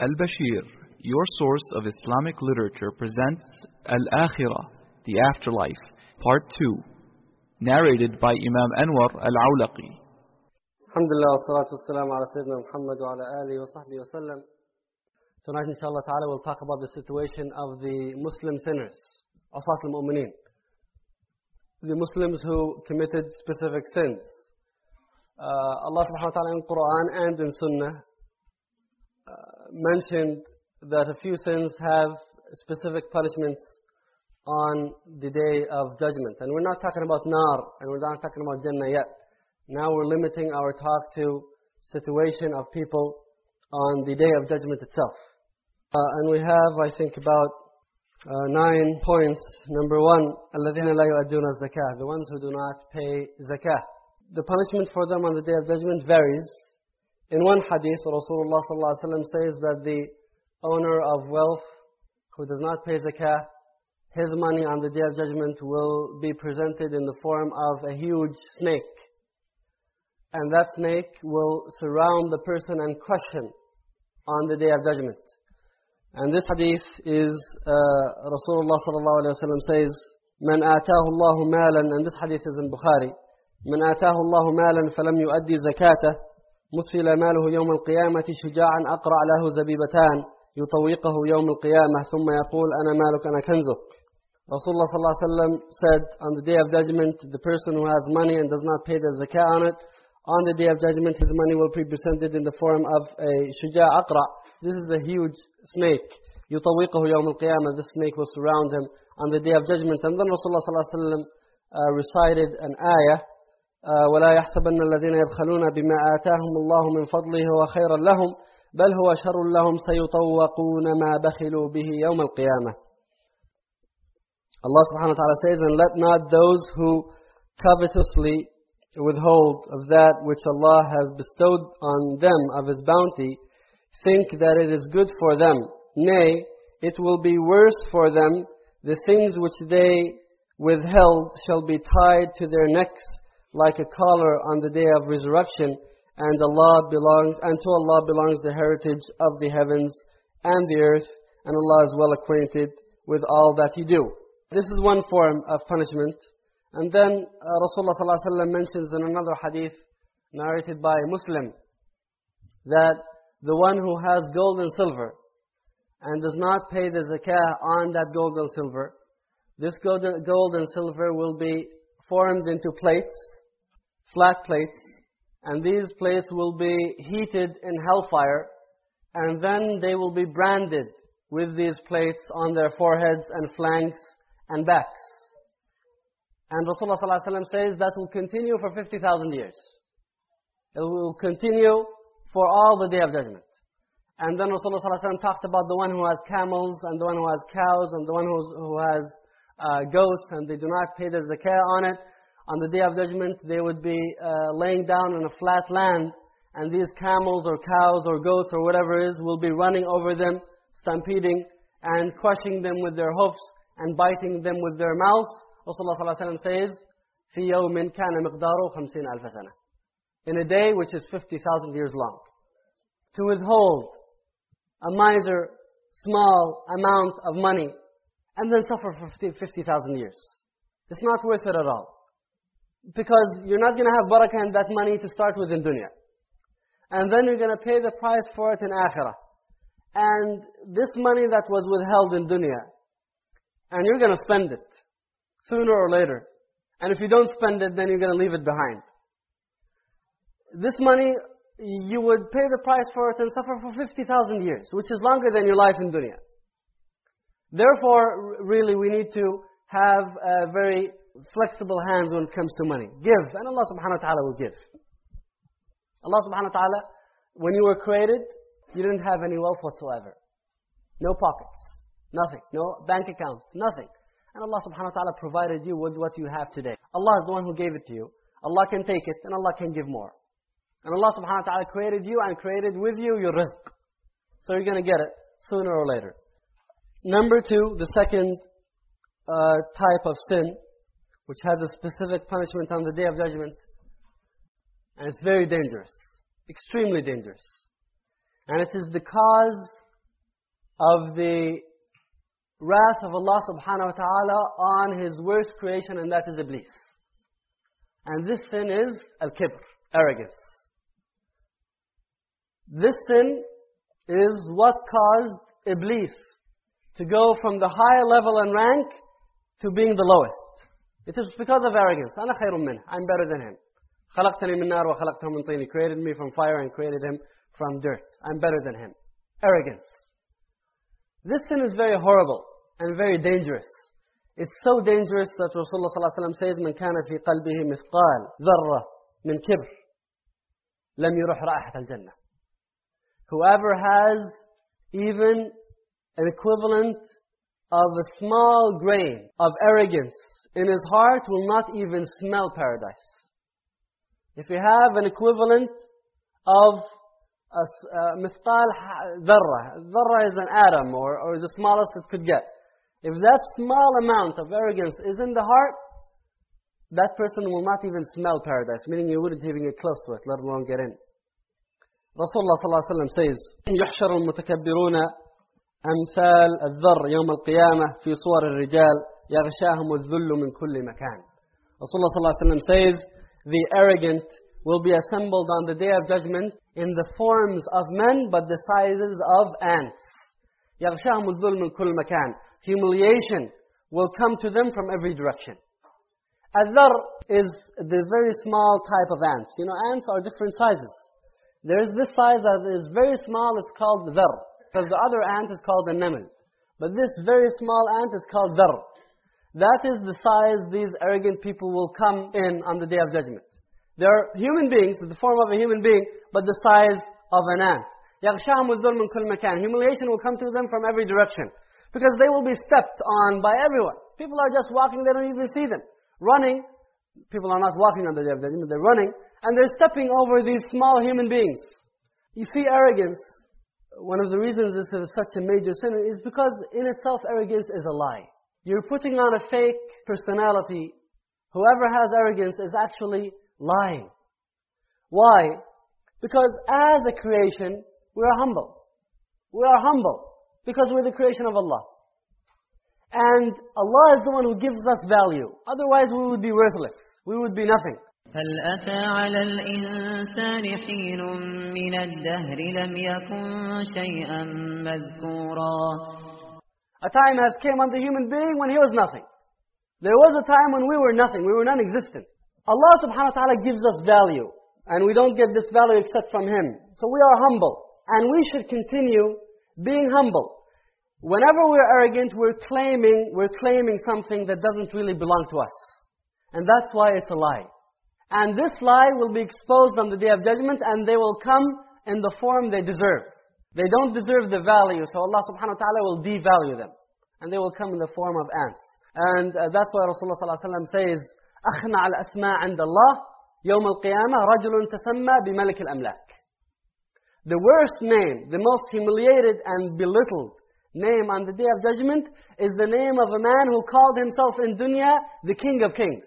Al-Bashir, your source of Islamic literature, presents Al-Akhirah, the Afterlife, Part 2, narrated by Imam Anwar Al-Awlaqi. Alhamdulillah, wassalatu wassalamu ala Sayyidina Muhammad wa ala alihi wa sahbihi wa sallam. Tonight, inshallah ta'ala, we'll talk about the situation of the Muslim sinners, Asat al-Mu'mineen. The Muslims who committed specific sins. Uh, Allah subhanahu wa ta'ala in Quran and in Sunnah mentioned that a few sins have specific punishments on the day of judgment. And we're not talking about nar, and we're not talking about Jannah yet. Now we're limiting our talk to situation of people on the day of judgment itself. Uh, and we have, I think, about uh, nine points. Number one, الَّذِينَ لَا يُؤَدُّونَ الزَّكَاةِ The ones who do not pay zakah. The punishment for them on the day of judgment varies. In one hadith, Rasulullah ﷺ says that the owner of wealth who does not pay zakah, his money on the day of judgment will be presented in the form of a huge snake. And that snake will surround the person and crush him on the day of judgment. And this hadith is, uh, Rasulullah ﷺ says, من آتاه الله مالا, and this hadith is in Bukhari, من آتاه الله مالا فلم يؤدي زكاته مثل ماله يوم القيامة شجاعا أقرع له زبيبتان يطوقه يوم القيامة ثم يقول أنا مالك أنا كنزك Rasulullah ﷺ said on the day of judgment, the person who has money and does not pay the zakah on it, on the day of judgment his money will be presented in the form of a shuja' aqra. This is a huge snake. يطوقه يوم القيامة. This snake will surround him on the day of judgment. And then Rasulullah ﷺ uh, recited an ayah ولا يحسبن الذين يبخلون بما آتاهم الله من فضله هو خيرا لهم بل هو شر لهم سيطوقون ما بخلوا به يوم القيامة Allah subhanahu wa ta'ala says, And let not those who covetously withhold of that which Allah has bestowed on them of His bounty, think that it is good for them. Nay, it will be worse for them. The things which they withheld shall be tied to their necks like a collar on the day of resurrection, and Allah belongs and to Allah belongs the heritage of the heavens and the earth, and Allah is well acquainted with all that you do. This is one form of punishment. And then uh, Rasulullah ﷺ mentions in another hadith narrated by a Muslim that the one who has gold and silver and does not pay the zakah on that gold and silver, this gold and silver will be formed into plates flat plates, and these plates will be heated in hellfire, and then they will be branded with these plates on their foreheads and flanks and backs. And Rasulullah ﷺ says that will continue for 50,000 years. It will continue for all the day of judgment. And then Rasulullah ﷺ talked about the one who has camels, and the one who has cows, and the one who has uh, goats, and they do not pay their zakah on it on the day of judgment, they would be uh, laying down on a flat land, and these camels or cows or goats or whatever it is will be running over them, stampeding and crushing them with their hoofs and biting them with their mouths. Rasulullah ﷺ says, في يوم كان مقداره خمسين ألف سنة. In a day which is 50,000 years long. To withhold a miser small amount of money and then suffer for 50,000 years. It's not worth it at all because you're not going to have barakah in that money to start with in dunya. And then you're going to pay the price for it in akhirah. And this money that was withheld in dunya, and you're going to spend it sooner or later. And if you don't spend it, then you're going to leave it behind. This money, you would pay the price for it and suffer for 50,000 years, which is longer than your life in dunya. Therefore, really, we need to have a very flexible hands when it comes to money. Give, and Allah subhanahu wa ta'ala will give. Allah subhanahu wa ta'ala, when you were created, you didn't have any wealth whatsoever. No pockets, nothing, no bank accounts, nothing. And Allah subhanahu wa ta'ala provided you with what you have today. Allah is the one who gave it to you. Allah can take it, and Allah can give more. And Allah subhanahu wa ta'ala created you and created with you your rizq. So you're going to get it sooner or later. Number two, the second uh, type of sin which has a specific punishment on the Day of Judgment. And it's very dangerous, extremely dangerous. And it is the cause of the wrath of Allah subhanahu wa ta'ala on His worst creation and that is Iblis. And this sin is al-kibr, arrogance. This sin is what caused Iblis to go from the higher level and rank to being the lowest. It is because of arrogance. أنا خير منه. I'm better than him. خلقتني من نار وخلقته من طين. He created me from fire and created him from dirt. I'm better than him. Arrogance. This sin is very horrible and very dangerous. It's so dangerous that Rasulullah ﷺ says, من كان في قلبه مثقال ذرة من كبر لم يرح رائحة الجنة. Whoever has even an equivalent of a small grain of arrogance in his heart will not even smell paradise. If you have an equivalent of a مثقال ذرة, ذرة is an atom or, or the smallest it could get. If that small amount of arrogance is in the heart, that person will not even smell paradise, meaning you wouldn't even get close to it, let alone get in. Rasulullah ﷺ says, يحشر المتكبرون أمثال الذر يوم القيامة في صور الرجال يغشاهم الذل من كل مكان. Rasulullah ﷺ says, the arrogant will be assembled on the day of judgment in the forms of men, but the sizes of ants. يغشاهم الذل من كل مكان. Humiliation will come to them from every direction. Adhar is the very small type of ants. You know, ants are different sizes. There is this size that is very small, it's called dhar. Because the other ant is called the naml. But this very small ant is called dhar. That is the size these arrogant people will come in on the day of judgment. They are human beings, the form of a human being, but the size of an ant. يَغْشَاهُمُ الظُّلْمُ مِنْ كُلِّ مَكَانٍ Humiliation will come to them from every direction. Because they will be stepped on by everyone. People are just walking, they don't even see them. Running, people are not walking on the day of judgment, they're running and they're stepping over these small human beings. You see, arrogance, one of the reasons this is such a major sin is because in itself arrogance is a lie. You're putting on a fake personality. Whoever has arrogance is actually lying. Why? Because as a creation, we are humble. We are humble because we're the creation of Allah. And Allah is the one who gives us value. Otherwise we would be worthless. We would be nothing. هل أتى على الإنسان حين من الدهر لم يكن شيئا مذكورا a time has came on the human being when he was nothing. There was a time when we were nothing, we were non-existent. Allah subhanahu wa ta'ala gives us value. And we don't get this value except from Him. So we are humble. And we should continue being humble. Whenever we're arrogant, we're claiming, we're claiming something that doesn't really belong to us. And that's why it's a lie. And this lie will be exposed on the Day of Judgment and they will come in the form they deserve. They don't deserve the value, so Allah subhanahu wa ta'ala will devalue them. And they will come in the form of ants. And uh, that's why Rasulullah sallallahu alayhi wa sallam says, أخنع الأسماء عند الله يوم القيامة رجل تسمى بملك الأملاك. The worst name, the most humiliated and belittled name on the Day of Judgment is the name of a man who called himself in dunya the King of Kings.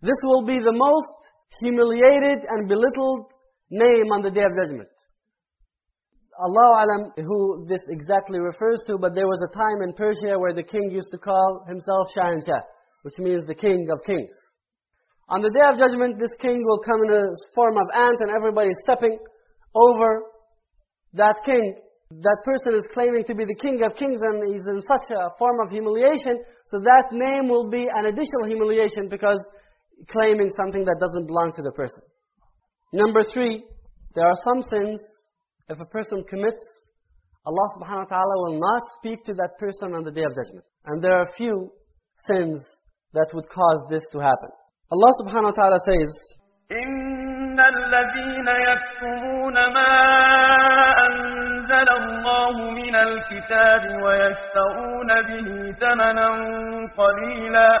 This will be the most humiliated and belittled name on the Day of Judgment. Allah alam who this exactly refers to, but there was a time in Persia where the king used to call himself Shahanshah, which means the king of kings. On the Day of Judgment, this king will come in a form of ant and everybody is stepping over that king. That person is claiming to be the king of kings and he's in such a form of humiliation, so that name will be an additional humiliation because claiming something that doesn't belong to the person. Number three, there are some sins, if a person commits, Allah subhanahu wa ta'ala will not speak to that person on the day of judgment. And there are few sins that would cause this to happen. Allah subhanahu wa ta'ala says, إن الذين يكتمون ما أنزل الله من الكتاب ويشترون به ثمنا قليلا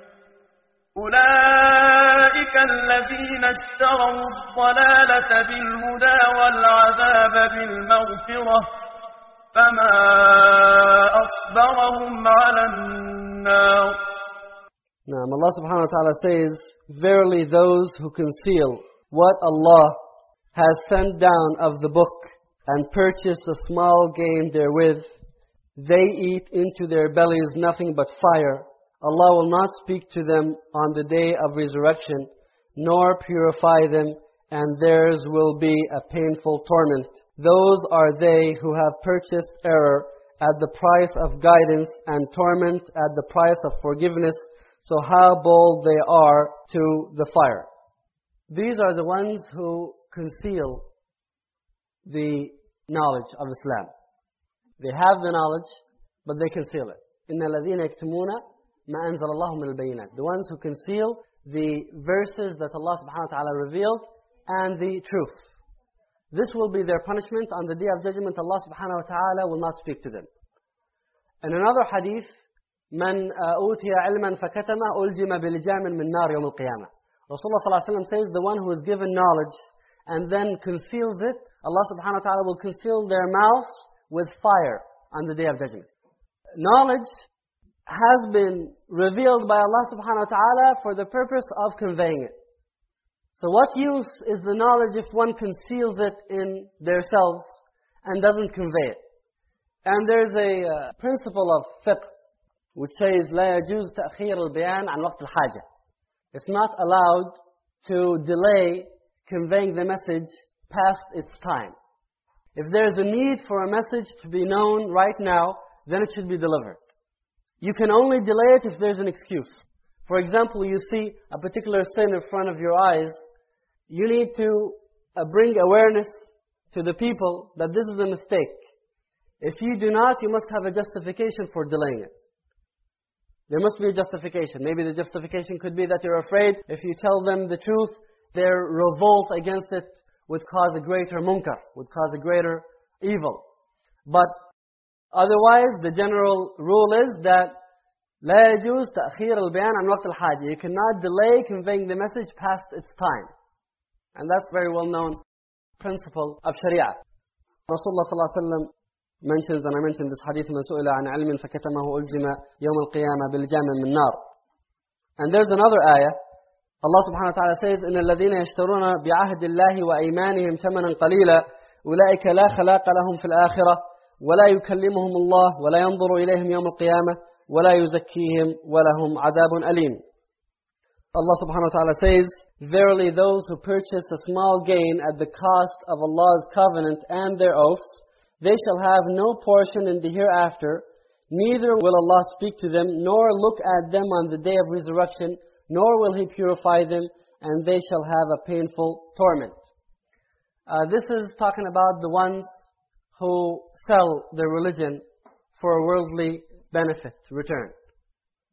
أولئك الذين اشتروا الضلالة بالهدى والعذاب بالمغفرة فما أصبرهم على النار Now, Allah subhanahu wa ta'ala says, Verily those who conceal what Allah has sent down of the book and purchase a small gain therewith, they eat into their bellies nothing but fire. Allah will not speak to them on the day of resurrection, nor purify them, and theirs will be a painful torment. Those are they who have purchased error at the price of guidance and torment at the price of forgiveness. So how bold they are to the fire. These are the ones who conceal the knowledge of Islam. They have the knowledge, but they conceal it. إِنَّ الَّذِينَ يَكْتُمُونَ مَا أَنزَلَ اللَّهُ مِنَ الْبَيِّنَاتِ The ones who conceal the verses that Allah subhanahu wa ta'ala revealed and the truth. This will be their punishment on the day of judgment. Allah subhanahu wa ta'ala will not speak to them. In another hadith, من أوتي علما فكتمه ألجم بلجام من نار يوم القيامة. Rasulullah sallallahu alaihi wasallam says, the one who is given knowledge and then conceals it, Allah subhanahu wa ta'ala will conceal their mouths with fire on the day of judgment. Knowledge has been revealed by Allah subhanahu wa ta'ala for the purpose of conveying it. So what use is the knowledge if one conceals it in themselves and doesn't convey it? And there's a uh, principle of fiqh which says لا يجوز تأخير البيان عن وقت الحاجة. It's not allowed to delay conveying the message past its time. If there is a need for a message to be known right now, then it should be delivered. You can only delay it if there's an excuse. For example, you see a particular sin in front of your eyes, you need to uh, bring awareness to the people that this is a mistake. If you do not, you must have a justification for delaying it. There must be a justification. Maybe the justification could be that you're afraid if you tell them the truth, their revolt against it would cause a greater munkar, would cause a greater evil. But otherwise, the general rule is that لا يجوز تأخير البيان عن وقت الحاجة. You cannot delay conveying the message past its time. And that's a very well-known principle of Sharia. Rasulullah صلى الله عليه وسلم mentions, and I mentioned this hadith, من سئل عن علم فكتمه ألجم يوم القيامة بالجام من نار. And there's another ayah. Allah subhanahu wa ta'ala says, إن الذين يشترون بعهد الله وأيمانهم ثمنا قليلا أولئك لا خلاق لهم في الآخرة ولا يكلمهم الله ولا ينظر إليهم يوم القيامة ولا يزكيهم ولهم عذاب أليم. Allah subhanahu wa ta'ala says, Verily those who purchase a small gain at the cost of Allah's covenant and their oaths, they shall have no portion in the hereafter, neither will Allah speak to them, nor look at them on the day of resurrection, nor will He purify them, and they shall have a painful torment. Uh, this is talking about the ones who sell their religion for a worldly benefit, return.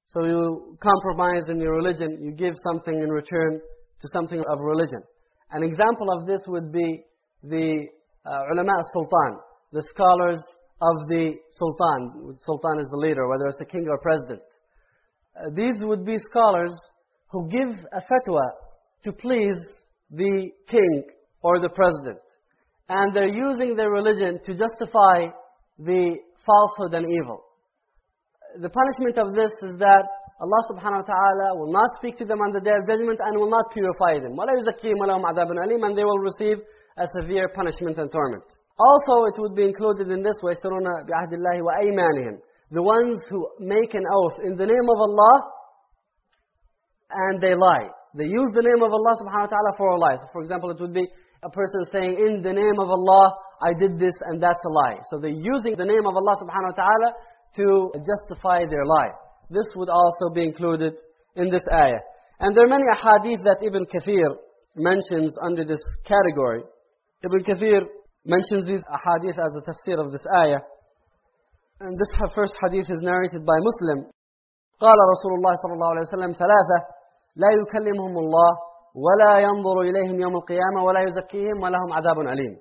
So you compromise in your religion, you give something in return to something of religion. An example of this would be the uh, ulama sultan, the scholars of the sultan. Sultan is the leader, whether it's a king or president. Uh, these would be scholars who give a fatwa to please the king or the president And they're using their religion to justify the falsehood and evil the punishment of this is that Allah subhanahu wa ta'ala will not speak to them on the day of judgment and will not purify them. وَلَا يُزَكِّيهِمْ وَلَهُمْ عَذَابٌ أَلِيمٌ And they will receive a severe punishment and torment. Also, it would be included in this, وَيَشْتَرُونَ بِعَهْدِ اللَّهِ وَأَيْمَانِهِمْ The ones who make an oath in the name of Allah and they lie. They use the name of Allah subhanahu wa ta'ala for a lie. So for example, it would be a person saying, in the name of Allah, I did this and that's a lie. So they're using the name of Allah subhanahu wa ta'ala to justify their lie. This would also be included in this ayah. And there are many ahadith that Ibn Kathir mentions under this category. Ibn Kathir mentions these ahadith as a tafsir of this ayah. And this first hadith is narrated by Muslim. قال رسول الله صلى الله عليه وسلم ثلاثة لا يكلمهم الله ولا ينظر إليهم يوم القيامة ولا يزكيهم ولهم عذاب عليم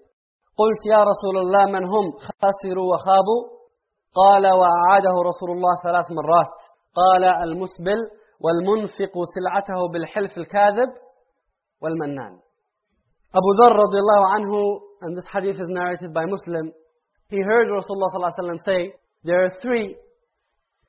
قلت يا رسول الله من هم؟ خسروا وخابوا. قال وأعاده رسول الله ثلاث مرات. قال المسبل والمنفق سلعته بالحلف الكاذب والمنان. أبو ذر رضي الله عنه and this hadith is narrated by Muslim he heard Rasulullah صلى الله عليه say there are three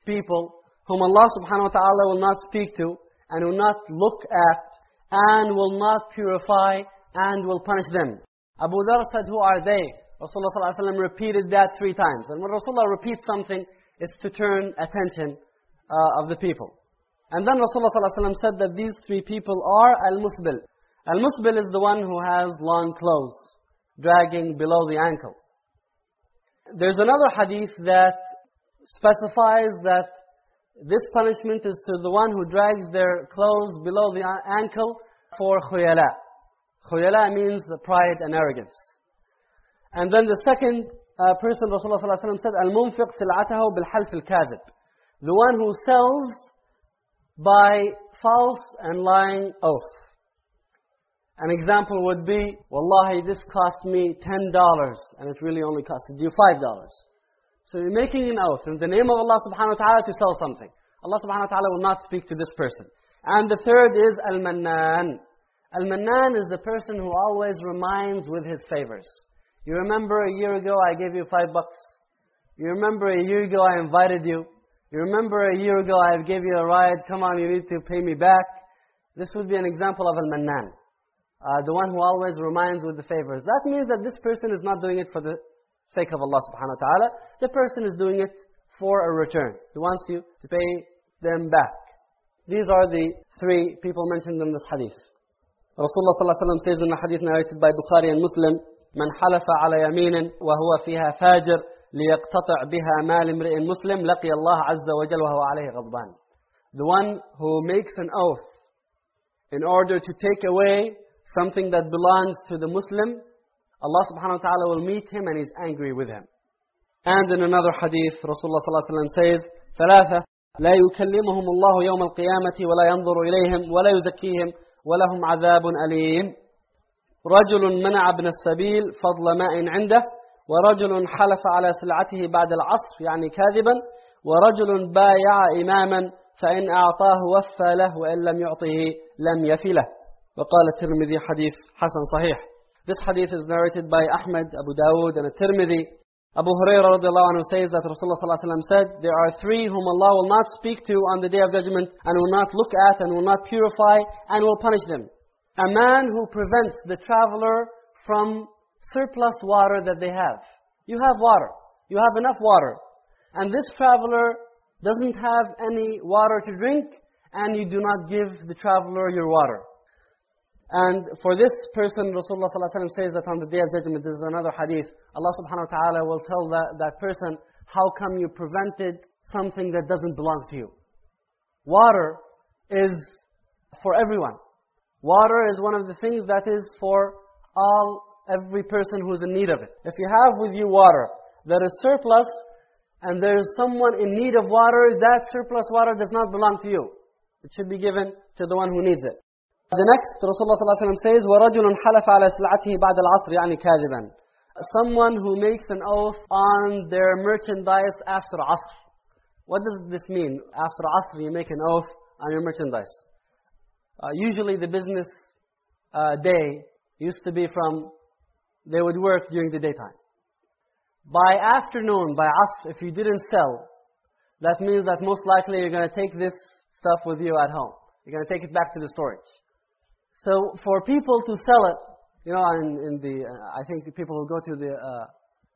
people whom Allah subhanahu wa ta'ala will not speak to and will not look at and will not purify, and will punish them. Abu Dharr said, who are they? Rasulullah wasallam repeated that three times. And when Rasulullah repeats something, it's to turn attention uh, of the people. And then Rasulullah wasallam said that these three people are al-musbil. Al-musbil is the one who has long clothes, dragging below the ankle. There's another hadith that specifies that this punishment is to the one who drags their clothes below the ankle for khuyala. Khuyala means pride and arrogance. And then the second uh, person Rasulullah ﷺ said, Al-munfiq sil'atahu bil-half al-kadhib. The one who sells by false and lying oath. An example would be, Wallahi, this cost me $10 and it really only costed you $5. So you're making an oath in the name of Allah subhanahu wa ta'ala to sell something. Allah subhanahu wa ta'ala will not speak to this person. And the third is Al-Mannan. Al-Mannan is the person who always reminds with his favors. You remember a year ago I gave you five bucks. You remember a year ago I invited you. You remember a year ago I gave you a ride. Come on, you need to pay me back. This would be an example of Al-Mannan uh, the one who always reminds with the favors. That means that this person is not doing it for the sake of Allah subhanahu wa ta'ala. The person is doing it for a return. He wants you to pay them back. These are the three people mentioned in this hadith. Rasulullah sallallahu alaihi wasallam says in the hadith narrated by Bukhari and Muslim, من حلف على يمين وهو فيها فاجر ليقتطع بها مال امرئ مسلم لقي الله عز وجل وهو عليه غضبان. The one who makes an oath in order to take away something that belongs to the Muslim, Allah subhanahu wa ta'ala will meet him and he's angry with him. And in another hadith, Rasulullah sallallahu alayhi wa says, ثلاثة لا يكلمهم الله يوم القيامة ولا ينظر إليهم ولا يزكيهم ولهم عذاب أليم رجل منع ابن السبيل فضل ماء عنده ورجل حلف على سلعته بعد العصر يعني كاذبا ورجل بايع إماما فإن أعطاه وفى له وإن لم يعطه لم يفي له. وقال الترمذي حديث حسن صحيح. This hadith is narrated by Ahmad, Abu Dawud and At-Tirmidhi. Abu Hurairah anhu says that Rasulullah said, There are three whom Allah will not speak to on the day of judgment and will not look at and will not purify and will punish them. A man who prevents the traveler from surplus water that they have. You have water. You have enough water. And this traveler doesn't have any water to drink and you do not give the traveler your water. And for this person, Rasulullah ﷺ says that on the Day of Judgment, this is another hadith, Allah subhanahu wa ta'ala will tell that, that person, how come you prevented something that doesn't belong to you? Water is for everyone. Water is one of the things that is for all, every person who's in need of it. If you have with you water that is surplus, and there is someone in need of water, that surplus water does not belong to you. It should be given to the one who needs it. The next, Rasulullah ﷺ says, وَرَجُلٌ حَلَفَ عَلَى سِلْعَتِهِ بَعْدَ الْعَصْرِ يعني كَاذِبًا Someone who makes an oath on their merchandise after Asr. What does this mean? After Asr, you make an oath on your merchandise. Uh, usually the business uh, day used to be from, they would work during the daytime. By afternoon, by Asr, if you didn't sell, that means that most likely you're going to take this stuff with you at home. You're going to take it back to the storage. So for people to sell it, you know, in, in the, uh, I think people who go to the uh,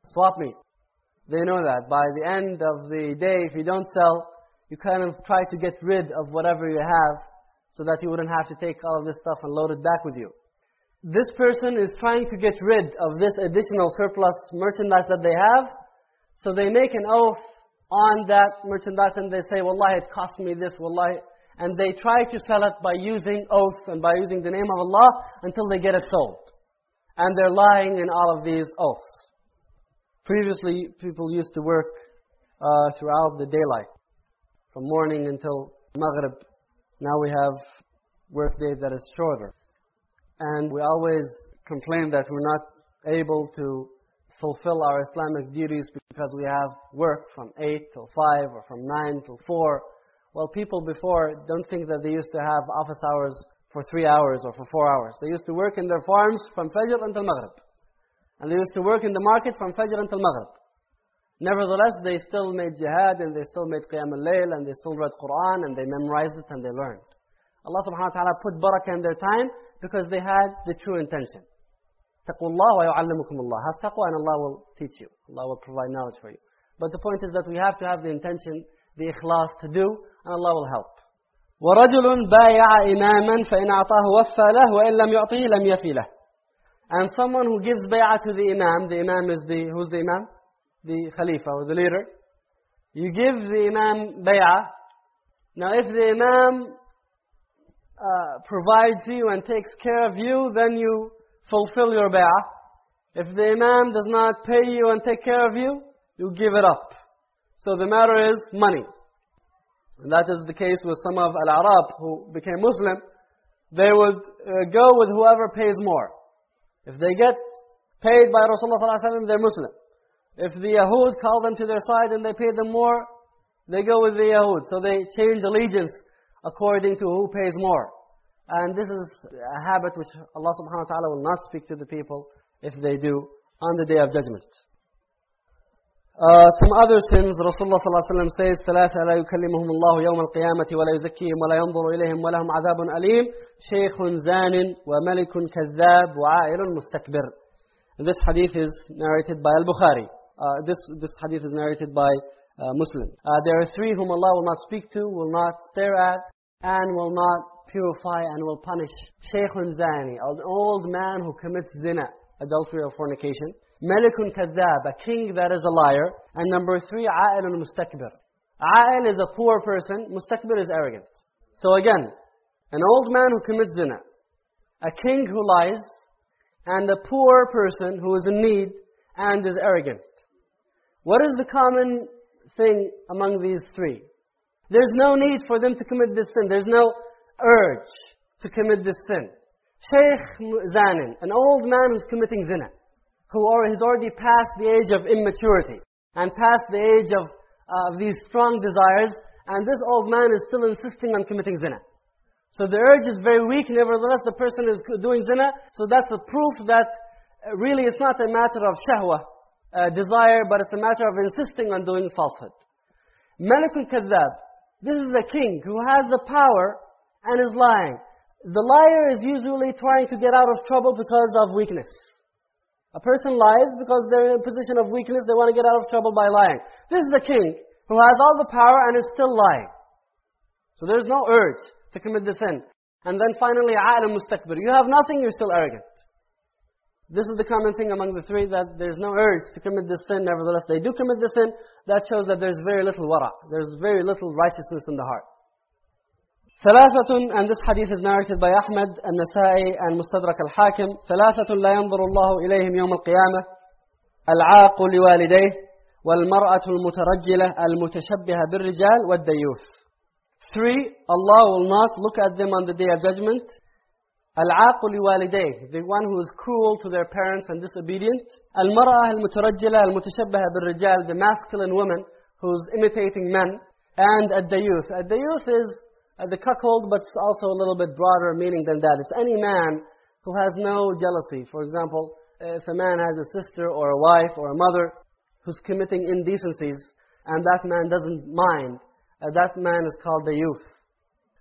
swap meet, they know that. By the end of the day, if you don't sell, you kind of try to get rid of whatever you have so that you wouldn't have to take all of this stuff and load it back with you. This person is trying to get rid of this additional surplus merchandise that they have, so they make an oath on that merchandise and they say, Wallahi, it cost me this, Wallahi, and they try to sell it by using oaths and by using the name of Allah until they get it sold. And they're lying in all of these oaths. Previously, people used to work uh, throughout the daylight, from morning until Maghrib. Now we have work day that is shorter. And we always complain that we're not able to fulfill our Islamic duties because we have work from 8 till 5 or from 9 till 4. Well, people before don't think that they used to have office hours for 3 hours or for 4 hours. They used to work in their farms from Fajr until Maghrib. And they used to work in the market from Fajr until Maghrib. Nevertheless, they still made jihad and they still made Qiyam al-Layl and they still read Quran and they memorized it and they learned. Allah subhanahu wa ta'ala put barakah in their time because they had the true intention. تقوا الله ويعلمكم الله. Have taqwa and Allah will teach you. Allah will provide knowledge for you. But the point is that we have to have the intention, the ikhlas to do, and Allah will help. ورجل بايع إماما فإن أعطاه وفى له وإن لم يعطيه لم يفي له. And someone who gives bay'ah to the imam, the imam is the, who's the imam? The khalifa or the leader. You give the imam bay'ah. Now if the imam uh, provides you and takes care of you, then you fulfill your bay'ah. If the imam does not pay you and take care of you, you give it up. So the matter is money. And that is the case with some of Al-Arab who became Muslim. They would uh, go with whoever pays more. If they get paid by Rasulullah ﷺ, they're Muslim. If the Yahud call them to their side and they pay them more, they go with the Yahud. So they change allegiance according to who pays more. And this is a habit which Allah subhanahu wa ta'ala will not speak to the people if they do on the day of judgment. Uh, some other sins, Rasulullah sallallahu alaihi wasallam says, ثلاثة لا يكلمهم الله يوم القيامة ولا يزكيهم ولا ينظر إليهم ولهم عذاب أليم شيخ زان وملك كذاب وعائل مستكبر. And this hadith is narrated by Al-Bukhari. Uh, this, this hadith is narrated by uh, Muslim. Uh, there are three whom Allah will not speak to, will not stare at, and will not purify and will punish. Shaykhun Zani, an old man who commits zina, adultery or fornication. Malikun Kadhab, a king that is a liar. And number three, A'ilun Mustakbir. A'il is a poor person, Mustakbir is arrogant. So again, an old man who commits zina, a king who lies, and a poor person who is in need and is arrogant. What is the common thing among these three? There's no need for them to commit this sin. There's no urge to commit this sin. Shaykh Zanin, an old man who's committing zina, who has already passed the age of immaturity and passed the age of uh, these strong desires, and this old man is still insisting on committing zina. So the urge is very weak, nevertheless the person is doing zina, so that's a proof that uh, really it's not a matter of shahwa, uh, desire, but it's a matter of insisting on doing falsehood. Malikul Kadhab, this is a king who has the power and is lying. The liar is usually trying to get out of trouble because of weakness. A person lies because they're in a position of weakness, they want to get out of trouble by lying. This is the king who has all the power and is still lying. So there's no urge to commit the sin. And then finally, عَالٍ mustakbir. You have nothing, you're still arrogant. This is the common thing among the three, that there's no urge to commit this sin. Nevertheless, they do commit the sin. That shows that there's very little wara. There's very little righteousness in the heart. ثلاثة and this hadith is narrated by Ahmad النسائي and مستدرك الحاكم ثلاثة لا ينظر الله إليهم يوم القيامة العاق لوالديه والمرأة المترجلة المتشبهة بالرجال والديوث Three, Allah will not look at them on the day of judgment. العاق لوالديه, the one who is cruel to their parents and disobedient. المرأة المترجلة المتشبهة بالرجال, the masculine woman who's imitating men. And الديوث. الديوث is uh, the cuckold, but it's also a little bit broader meaning than that. It's any man who has no jealousy. For example, if a man has a sister or a wife or a mother who's committing indecencies, and that man doesn't mind, uh, that man is called ad-dayyuth.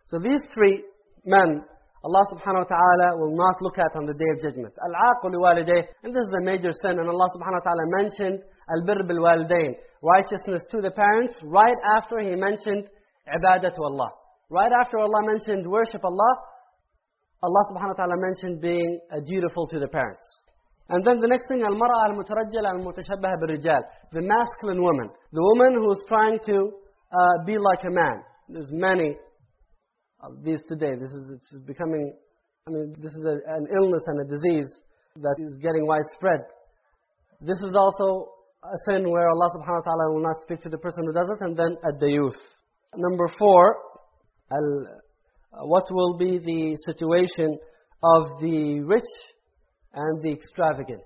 So these three men, Allah subhanahu wa ta'ala will not look at on the day of judgment. Al-aqu liwalidayh, and this is a major sin, and Allah subhanahu wa ta'ala mentioned al-birr bil-walidayn, righteousness to the parents, right after He mentioned ibadah to Allah. Right after Allah mentioned worship Allah, Allah subhanahu wa ta'ala mentioned being uh, dutiful to the parents. And then the next thing, al-mar'a al-mutarajjal al-mutashabbaha bil-rijal, the masculine woman, the woman who is trying to uh, be like a man. There's many of these today. This is it's becoming, I mean, this is a, an illness and a disease that is getting widespread. This is also a sin where Allah subhanahu wa ta'ala will not speak to the person who does it, and then at the youth. Number four, what will be the situation of the rich and the extravagant.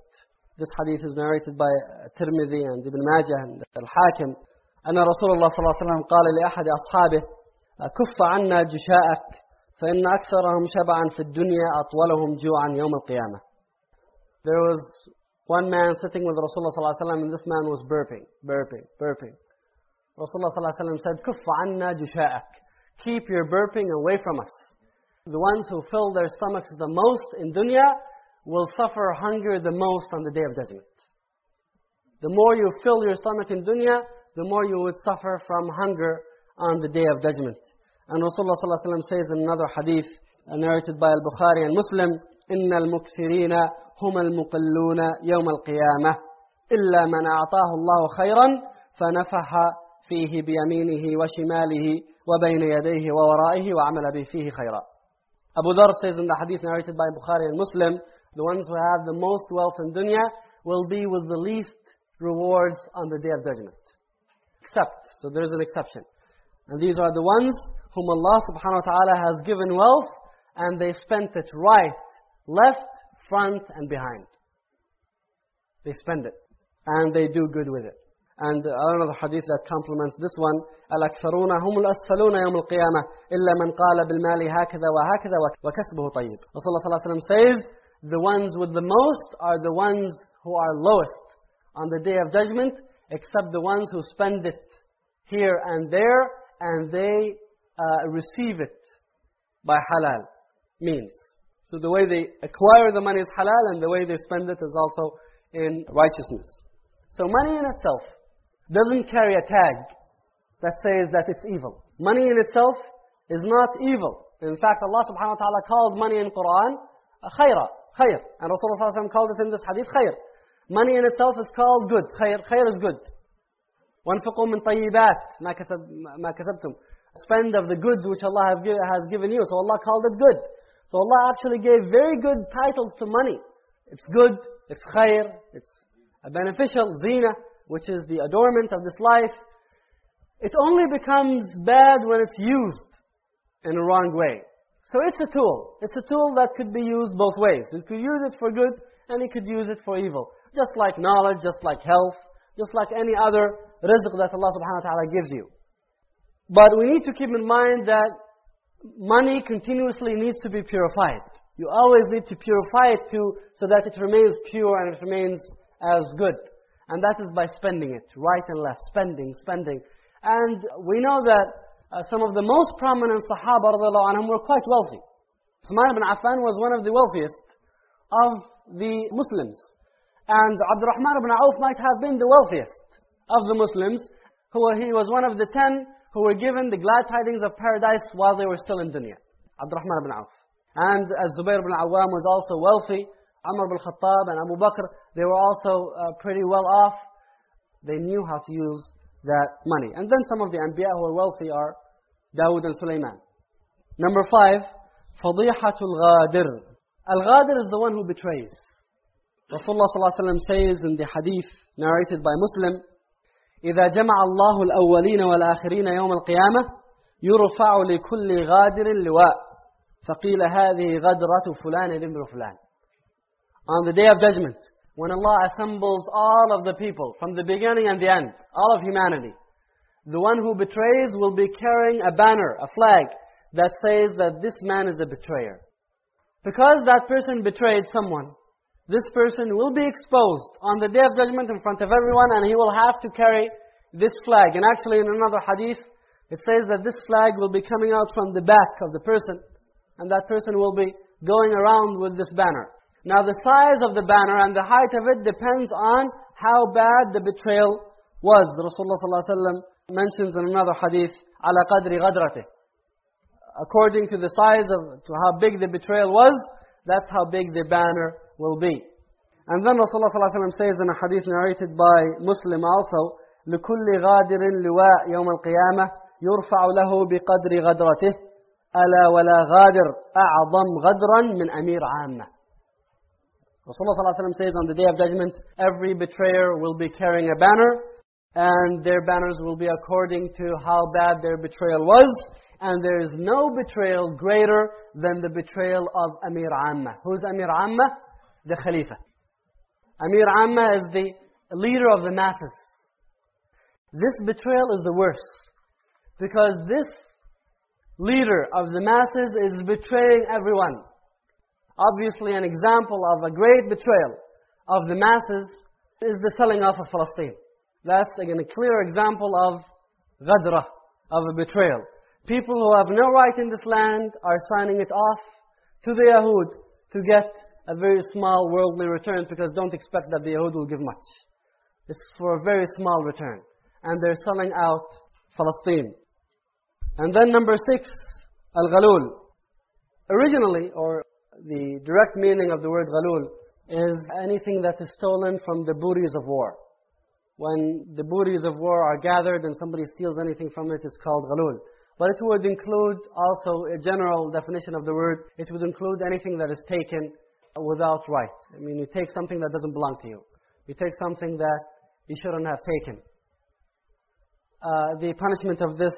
This hadith is narrated by Tirmidhi and Ibn Majah and Al-Hakim. أن رسول الله صلى الله عليه وسلم قال لأحد أصحابه كف عنا جشاءك فإن أكثرهم شبعا في الدنيا أطولهم جوعا يوم القيامة. There was one man sitting with Rasulullah صلى الله عليه وسلم and this man was burping, burping, burping. Rasulullah صلى الله عليه وسلم said, كف عنا جشاءك. Keep your burping away from us. The ones who fill their stomachs the most in dunya will suffer hunger the most on the day of judgment. The more you fill your stomach in dunya, the more you would suffer from hunger on the day of judgment. And Rasulullah ﷺ says in another hadith narrated by Al-Bukhari and Muslim, إن المكثرين هم المقلون يوم القيامة إلا من أعطاه الله خيرا فنفح فيه بيمينه وشماله وبين يديه وورائه وعمل به فيه خيرا. Abu Dhar says in the hadith narrated by Bukhari and Muslim, the ones who have the most wealth in dunya will be with the least rewards on the day of judgment. Except, so there is an exception. And these are the ones whom Allah subhanahu wa ta'ala has given wealth and they spent it right, left, front and behind. They spend it. And they do good with it. And another hadith that complements this one, الأكثرون هم الأسفلون يوم القيامة إلا من قال بالمال هكذا وهكذا وكسبه طيب. Rasulullah صلى الله عليه وسلم says, the ones with the most are the ones who are lowest on the day of judgment, except the ones who spend it here and there, and they uh, receive it by halal means. So the way they acquire the money is halal, and the way they spend it is also in righteousness. So money in itself doesn't carry a tag that says that it's evil. Money in itself is not evil. In fact, Allah subhanahu wa ta'ala called money in Quran khayra, khayr. And Rasulullah sallallahu called it in this hadith khayr. Money in itself is called good. Khayr, khayr is good. وَانْفِقُوا مِنْ طَيِّبَاتِ مَا, كسب, ما كسبتم. Spend of the goods which Allah have give, has given you. So Allah called it good. So Allah actually gave very good titles to money. It's good, it's khayr, it's a beneficial zina, which is the adornment of this life. It only becomes bad when it's used in a wrong way. So it's a tool. It's a tool that could be used both ways. You could use it for good, and you could use it for evil. Just like knowledge, just like health, just like any other rizq that Allah subhanahu wa ta'ala gives you. But we need to keep in mind that money continuously needs to be purified. You always need to purify it too so that it remains pure and it remains as good. And that is by spending it, right and left, spending, spending. And we know that uh, some of the most prominent Sahaba anhum were quite wealthy. Uthman ibn Affan was one of the wealthiest of the Muslims. And Abdurrahman ibn Auf might have been the wealthiest of the Muslims, who he was one of the ten who were given the glad tidings of paradise while they were still in dunya. Abdurrahman ibn Auf. And as Zubair ibn Awam was also wealthy, Umar ibn Khattab and Abu Bakr, they were also uh, pretty well off. They knew how to use that money. And then some of the Anbiya who are wealthy are Dawood and Sulaiman. Number five, Fadihatul Ghadir. Al-Ghadir is the one who betrays. Rasulullah ﷺ says in the hadith narrated by Muslim, إِذَا جَمَعَ اللَّهُ الْأَوَّلِينَ وَالْآخِرِينَ يَوْمَ الْقِيَامَةِ يُرْفَعُ لِكُلِّ غَادِرٍ لِوَاءٍ فَقِيلَ هَذِهِ غَدْرَةُ فُلَانٍ لِمْرُ فُلَانٍ on the day of judgment, when Allah assembles all of the people, from the beginning and the end, all of humanity, the one who betrays will be carrying a banner, a flag, that says that this man is a betrayer. Because that person betrayed someone, this person will be exposed on the day of judgment in front of everyone and he will have to carry this flag. And actually in another hadith, it says that this flag will be coming out from the back of the person and that person will be going around with this banner. Now the size of the banner and the height of it depends on how bad the betrayal was. Rasulullah ﷺ mentions in another hadith, على قدر غدرته. According to the size of, to how big the betrayal was, that's how big the banner will be. And then Rasulullah ﷺ says in a hadith narrated by Muslim also, لكل غادر لواء يوم القيامة يرفع له بقدر غدرته ألا ولا غادر أعظم غدرا من أمير عامة Rasulullah says on the day of judgment, every betrayer will be carrying a banner, and their banners will be according to how bad their betrayal was. And there is no betrayal greater than the betrayal of Amir Amma. Who's Amir Amma? The Khalifa. Amir Amma is the leader of the masses. This betrayal is the worst. Because this leader of the masses is betraying everyone. Obviously, an example of a great betrayal of the masses is the selling off of Palestine. That's again a clear example of ghadra, of a betrayal. People who have no right in this land are signing it off to the Yahud to get a very small worldly return because don't expect that the Yahud will give much. It's for a very small return. And they're selling out Palestine. And then number six, al-ghalul. Originally, or the direct meaning of the word ghalul, is anything that is stolen from the booties of war. When the booties of war are gathered and somebody steals anything from it, it's called ghalul. But it would include also a general definition of the word. It would include anything that is taken without right. I mean, you take something that doesn't belong to you. You take something that you shouldn't have taken. Uh, the punishment of this,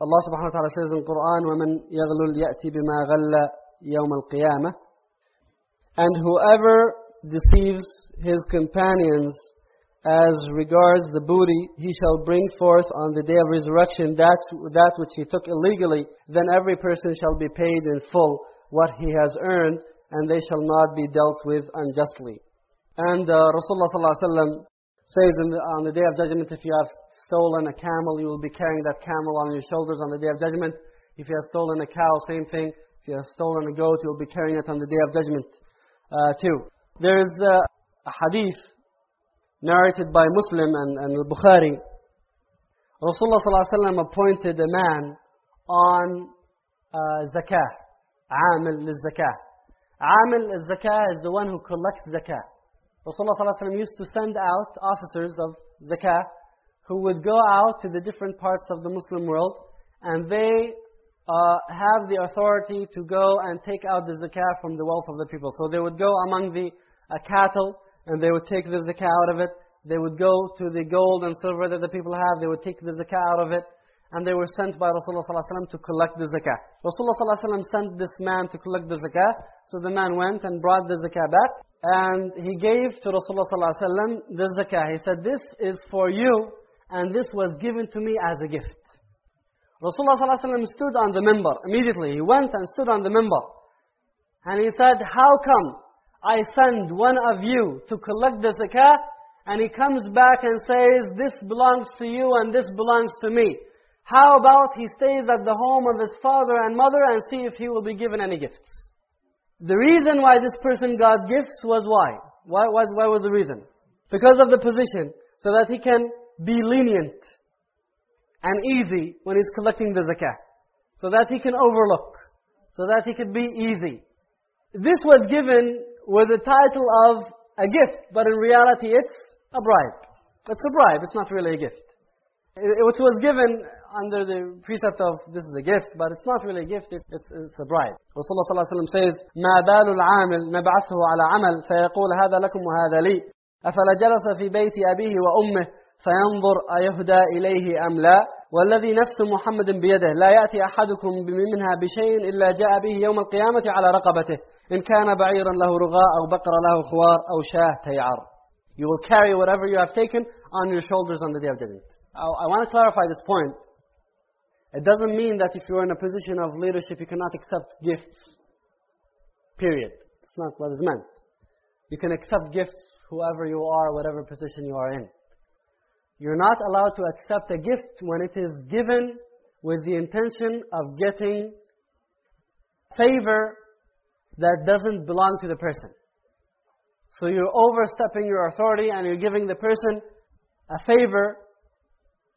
Allah subhanahu wa ta'ala says in Quran, وَمَنْ يَغْلُلْ يَأْتِ بِمَا غَلَّ يَوْمَ الْقِيَامَةِ And whoever deceives his companions as regards the booty, he shall bring forth on the day of resurrection that, that which he took illegally. Then every person shall be paid in full what he has earned, and they shall not be dealt with unjustly. And uh, Rasulullah says the, on the day of judgment, if you have stolen a camel, you will be carrying that camel on your shoulders on the day of judgment. If you have stolen a cow, same thing. If you have stolen a goat, you will be carrying it on the day of judgment uh, too. There is uh, a hadith narrated by Muslim and, and Bukhari. Rasulullah appointed a man on uh, zakah, amil zakah. Amil zakah is the one who collects zakah. Rasulullah used to send out officers of zakah who would go out to the different parts of the Muslim world and they uh, have the authority to go and take out the zakah from the wealth of the people. So they would go among the uh, cattle and they would take the zakah out of it. They would go to the gold and silver that the people have. They would take the zakah out of it. And they were sent by Rasulullah ﷺ to collect the zakah. Rasulullah ﷺ sent this man to collect the zakah. So the man went and brought the zakah back. And he gave to Rasulullah ﷺ the zakah. He said, this is for you and this was given to me as a gift. Rasulullah ﷺ stood on the minbar. Immediately, he went and stood on the minbar. And he said, how come I send one of you to collect the zakah, and he comes back and says, this belongs to you and this belongs to me. How about he stays at the home of his father and mother and see if he will be given any gifts? The reason why this person got gifts was why? Why was, why was the reason? Because of the position, so that he can be lenient and easy when he's collecting the zakah. So that he can overlook. So that he could be easy. This was given with the title of a gift, but in reality it's a bribe. It's a bribe, it's not really a gift. It was given under the precept of this is a gift, but it's not really a gift, it's, it's a bribe. Rasulullah ﷺ says, مَا بَالُ الْعَامِلْ نَبْعَثُهُ عَلَى عَمَلْ فَيَقُولُ هَذَا لَكُمْ وَهَذَا لِي أَفَلَا جَلَسَ فِي بَيْتِ أَبِيهِ وَأُمِّهِ فينظر أيهدى إليه أم لا والذي نفس محمد بيده لا يأتي أحدكم منها بشيء إلا جاء به يوم القيامة على رقبته إن كان بعيرا له رغاء أو بقر له خوار أو شاه تيعر You will carry whatever you have taken on your shoulders on the day of judgment. I want to clarify this point. It doesn't mean that if you're in a position of leadership, you cannot accept gifts. Period. It's not what is meant. You can accept gifts, whoever you are, whatever position you are in. You're not allowed to accept a gift when it is given with the intention of getting favor that doesn't belong to the person. So you're overstepping your authority and you're giving the person a favor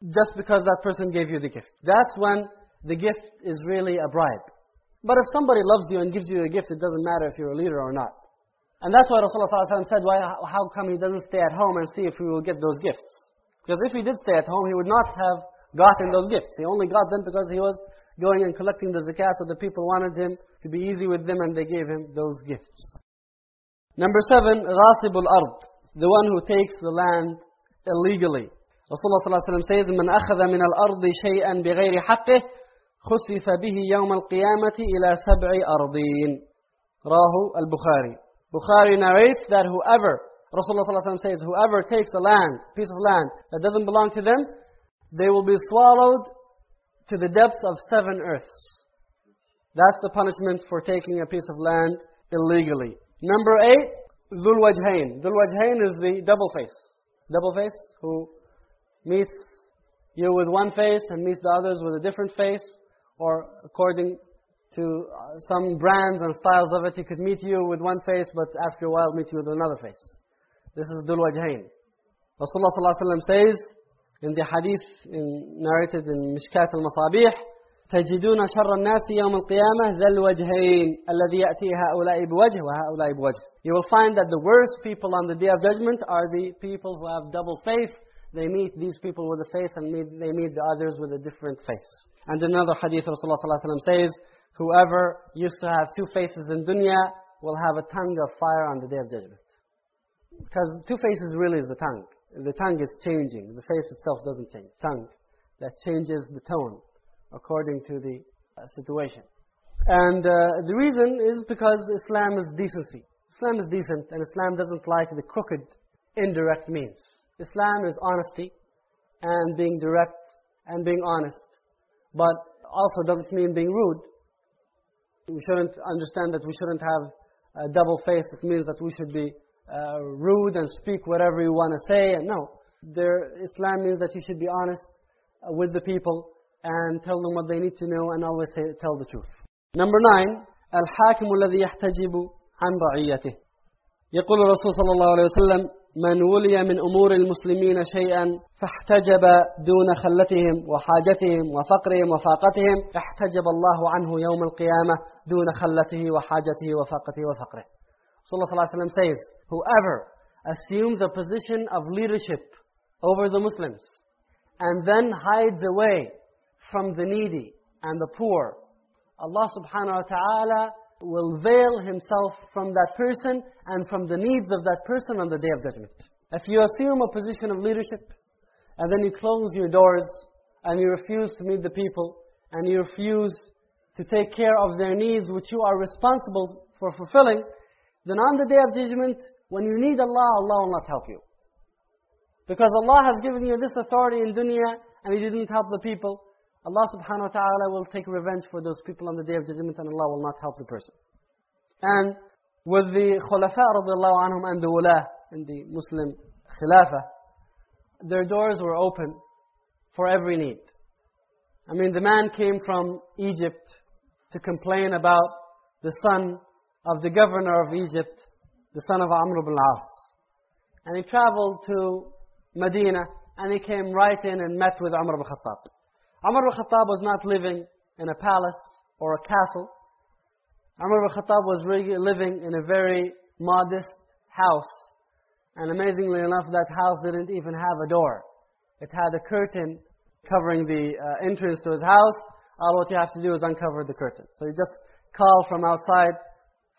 just because that person gave you the gift. That's when the gift is really a bribe. But if somebody loves you and gives you a gift, it doesn't matter if you're a leader or not. And that's why Rasulullah said, why, how come he doesn't stay at home and see if he will get those gifts? Because if he did stay at home, he would not have gotten those gifts. He only got them because he was going and collecting the zakat, so the people wanted him to be easy with them, and they gave him those gifts. Number seven, غَاصِبُ الْأَرْض The one who takes the land illegally. Rasulullah sallallahu alaihi wasallam says, "من أخذ من الأرض شيئا بغير حقه خسف به يوم القيامة إلى سبع أرضين." Rahu al-Bukhari. Bukhari narrates that whoever, Rasulullah wasallam says, whoever takes a land, piece of land that doesn't belong to them, they will be swallowed to the depths of seven earths. That's the punishment for taking a piece of land illegally. Number eight, Dhul Wajhain. Dhul Wajhain is the double face. Double face who meets you with one face and meets the others with a different face, or according to uh, some brands and styles of it, he could meet you with one face, but after a while meet you with another face. This is Dhul Wajhain. Rasulullah sallallahu alaihi wasallam says in the hadith in, narrated in Mishkat al-Masabih, تجدون شر الناس يوم القيامة ذا الوجهين الذي يأتي هؤلاء بوجه وهؤلاء بوجه. You will find that the worst people on the day of judgment are the people who have double face. They meet these people with a face and meet, they meet the others with a different face. And another hadith Rasulullah ﷺ says, Whoever used to have two faces in dunya will have a tongue of fire on the day of judgment. Because two faces really is the tongue. The tongue is changing. The face itself doesn't change. Tongue that changes the tone according to the uh, situation. And uh, the reason is because Islam is decency. Islam is decent and Islam doesn't like the crooked, indirect means. Islam is honesty and being direct and being honest. But also doesn't mean being rude. We shouldn't understand that we shouldn't have a double face. It means that we should be uh, rude and speak whatever you want to say. And no, there, Islam means that you should be honest uh, with the people and tell them what they need to know and always say, tell the truth. Number nine, الحاكم الذي يحتجب عن رعيته. يقول الرسول صلى الله عليه وسلم من ولي من أمور المسلمين شيئا فاحتجب دون خلتهم وحاجتهم وفقرهم وفاقتهم احتجب الله عنه يوم القيامة دون خلته وحاجته وفاقته وفقره Rasulullah says, whoever assumes a position of leadership over the Muslims and then hides away from the needy and the poor, Allah subhanahu wa ta'ala will veil himself from that person and from the needs of that person on the Day of Judgment. If you assume a position of leadership and then you close your doors and you refuse to meet the people and you refuse to take care of their needs which you are responsible for fulfilling, then on the day of judgment, when you need Allah, Allah will not help you. Because Allah has given you this authority in dunya, and you didn't help the people, Allah subhanahu wa ta'ala will take revenge for those people on the day of judgment and Allah will not help the person. And with the khulafa radiallahu anhum and the wala in the Muslim khilafah, their doors were open for every need. I mean, the man came from Egypt to complain about the son of the governor of Egypt, the son of Amr ibn al-As. And he traveled to Medina and he came right in and met with Umar ibn Khattab. Umar ibn Khattab was not living in a palace or a castle. Umar ibn Khattab was really living in a very modest house. And amazingly enough, that house didn't even have a door. It had a curtain covering the uh, entrance to his house. All what you have to do is uncover the curtain. So you just call from outside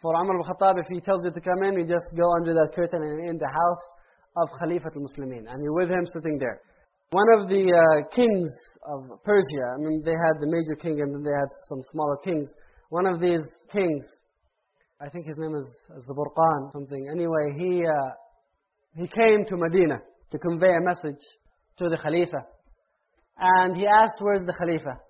for Umar al-Khattab, If he tells you to come in, you just go under that curtain and in the house of Khalifat al-Muslimin. And you're with him sitting there. One of the uh, kings of Persia, I mean, they had the major king and then they had some smaller kings. One of these kings, I think his name is, is the Burqan, something. Anyway, he, uh, he came to Medina to convey a message to the Khalifa. And he asked, where's the Khalifa?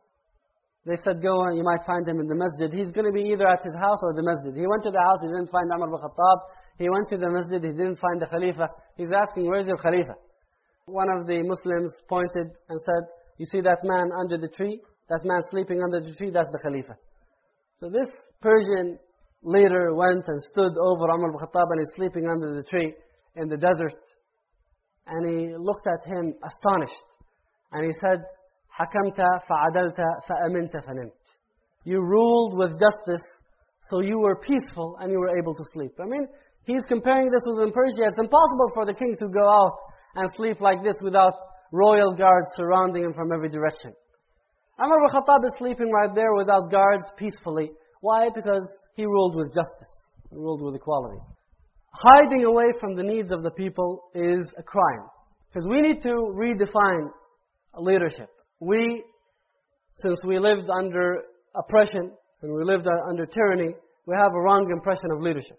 They said, go and you might find him in the masjid. He's going to be either at his house or the masjid. He went to the house, he didn't find Umar ibn Khattab. He went to the masjid, he didn't find the Khalifa. He's asking, where's your Khalifa? One of the Muslims pointed and said, you see that man under the tree? That man sleeping under the tree, that's the Khalifa. So this Persian leader went and stood over Umar ibn Khattab and he's sleeping under the tree in the desert. And he looked at him astonished. And he said, حَكَمْتَ فَعَدَلْتَ فَأَمِنْتَ فَنِمْتَ You ruled with justice, so you were peaceful and you were able to sleep. I mean, he's comparing this with in Persia. It's impossible for the king to go out and sleep like this without royal guards surrounding him from every direction. Umar ibn Khattab is sleeping right there without guards, peacefully. Why? Because he ruled with justice. He ruled with equality. Hiding away from the needs of the people is a crime. Because we need to redefine leadership. We, since we lived under oppression and we lived under tyranny, we have a wrong impression of leadership.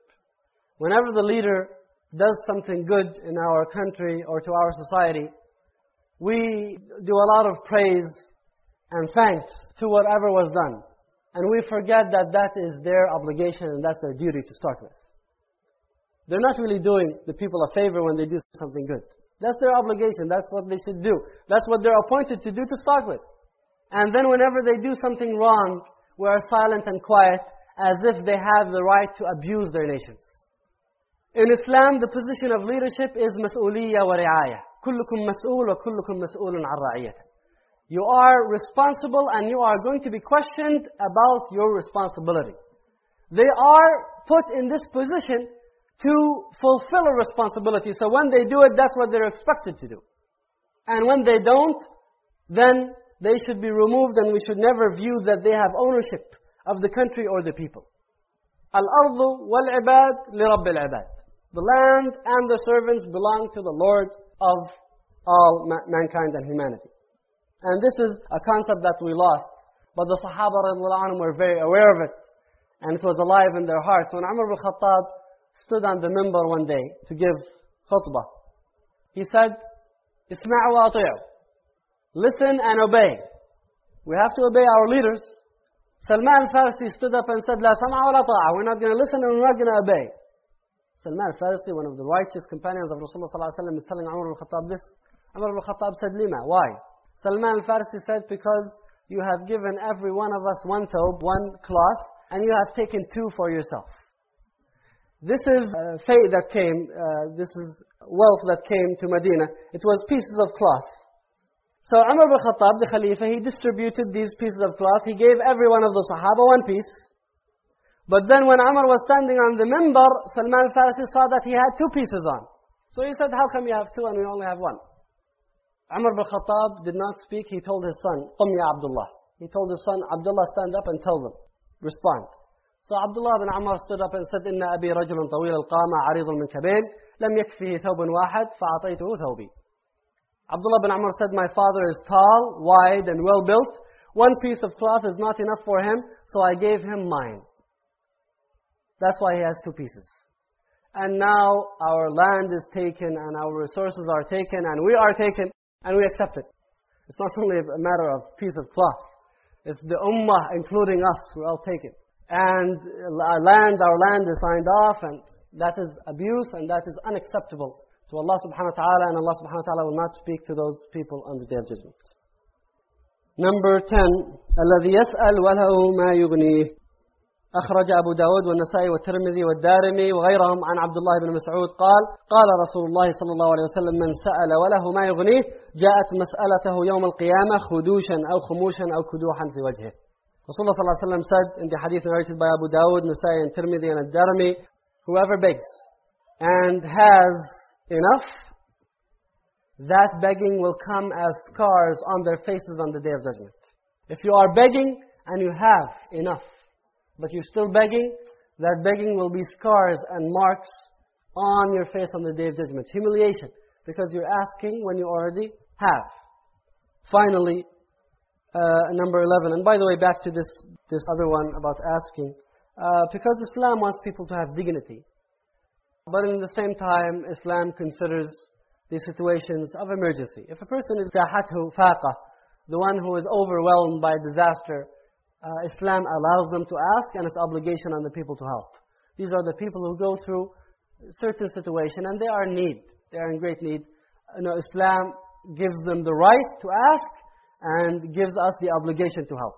Whenever the leader does something good in our country or to our society, we do a lot of praise and thanks to whatever was done. And we forget that that is their obligation and that's their duty to start with. They're not really doing the people a favor when they do something good. That's their obligation. That's what they should do. That's what they're appointed to do to start with. And then whenever they do something wrong, we are silent and quiet as if they have the right to abuse their nations. In Islam, the position of leadership is مسؤولية ورعاية. كلكم مسؤول وكلكم مسؤول عن رعيته. You are responsible and you are going to be questioned about your responsibility. They are put in this position to fulfill a responsibility. So when they do it, that's what they're expected to do. And when they don't, then they should be removed and we should never view that they have ownership of the country or the people. Al-ardu wal-ibad li rabbil ibad. The land and the servants belong to the Lord of all ma mankind and humanity. And this is a concept that we lost. But the Sahaba were very aware of it. And it was alive in their hearts. When Umar al-Khattab stood on the minbar one day to give khutbah. He said, Isma'u wa Listen and obey. We have to obey our leaders. Salman al-Farsi stood up and said, La sam'a wa la We're not going to listen and we're not going to obey. Salman al-Farsi, one of the righteous companions of Rasulullah ﷺ, is telling Umar al-Khattab this. Umar al-Khattab said, Lima, why? Salman al-Farsi said, because you have given every one of us one taub, one cloth, and you have taken two for yourself. This is uh, fay that came, uh, this is wealth that came to Medina. It was pieces of cloth. So Umar ibn Khattab, the Khalifa, he distributed these pieces of cloth. He gave every one of the Sahaba one piece. But then when Umar was standing on the minbar, Salman al-Farsi saw that he had two pieces on. So he said, how come you have two and we only have one? Umar ibn Khattab did not speak. He told his son, Qum ya Abdullah. He told his son, Abdullah, stand up and tell them. Respond. So Abdullah bin Umar stood up and said, إن أبي رجل طويل القامة عريض المنكبين لم يكفيه ثوب واحد فأعطيته ثوبي. Abdullah bin Umar said, my father is tall, wide, and well built. One piece of cloth is not enough for him, so I gave him mine. That's why he has two pieces. And now our land is taken and our resources are taken and we are taken and we accept it. It's not only a matter of piece of cloth. It's the ummah, including us, we're all taken. And our land, our land is signed off, and that is abuse, and that is unacceptable to Allah subhanahu wa ta'ala, and Allah subhanahu wa ta'ala will not speak to those people on the Day of Judgment. Number 10, الذي يسأل وله ما يغنيه أخرج أبو داود والنسائي والترمذي والدارمي وغيرهم عن عبد الله بن مسعود قال قال رسول الله صلى الله عليه وسلم من سأل وله ما يغنيه جاءت مسألته يوم القيامة خدوشا أو خموشا أو كدوحا في وجهه Rasulullah ﷺ said in the hadith narrated by Abu Dawud, Nasai and Tirmidhi and Ad-Darimi, whoever begs and has enough, that begging will come as scars on their faces on the Day of Judgment. If you are begging and you have enough, but you're still begging, that begging will be scars and marks on your face on the Day of Judgment. Humiliation, because you're asking when you already have. Finally, uh, number 11. And by the way, back to this, this other one about asking. Uh, because Islam wants people to have dignity. But in the same time, Islam considers these situations of emergency. If a person is dahathu faqa, the one who is overwhelmed by disaster, uh, Islam allows them to ask and it's obligation on the people to help. These are the people who go through certain situation and they are in need. They are in great need. You know, Islam gives them the right to ask and gives us the obligation to help.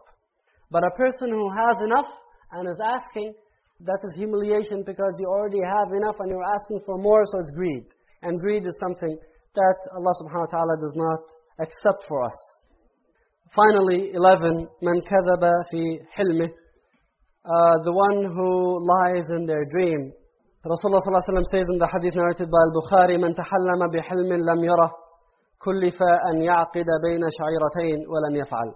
But a person who has enough and is asking, that is humiliation because you already have enough and you're asking for more, so it's greed. And greed is something that Allah subhanahu wa ta'ala does not accept for us. Finally, 11, من كذب في حلمه uh, the one who lies in their dream. Rasulullah sallallahu alaihi wasallam says in the hadith narrated by Al-Bukhari, من تحلم بحلم لم يره كلف أن يعقد بين شعيرتين ولم يفعل.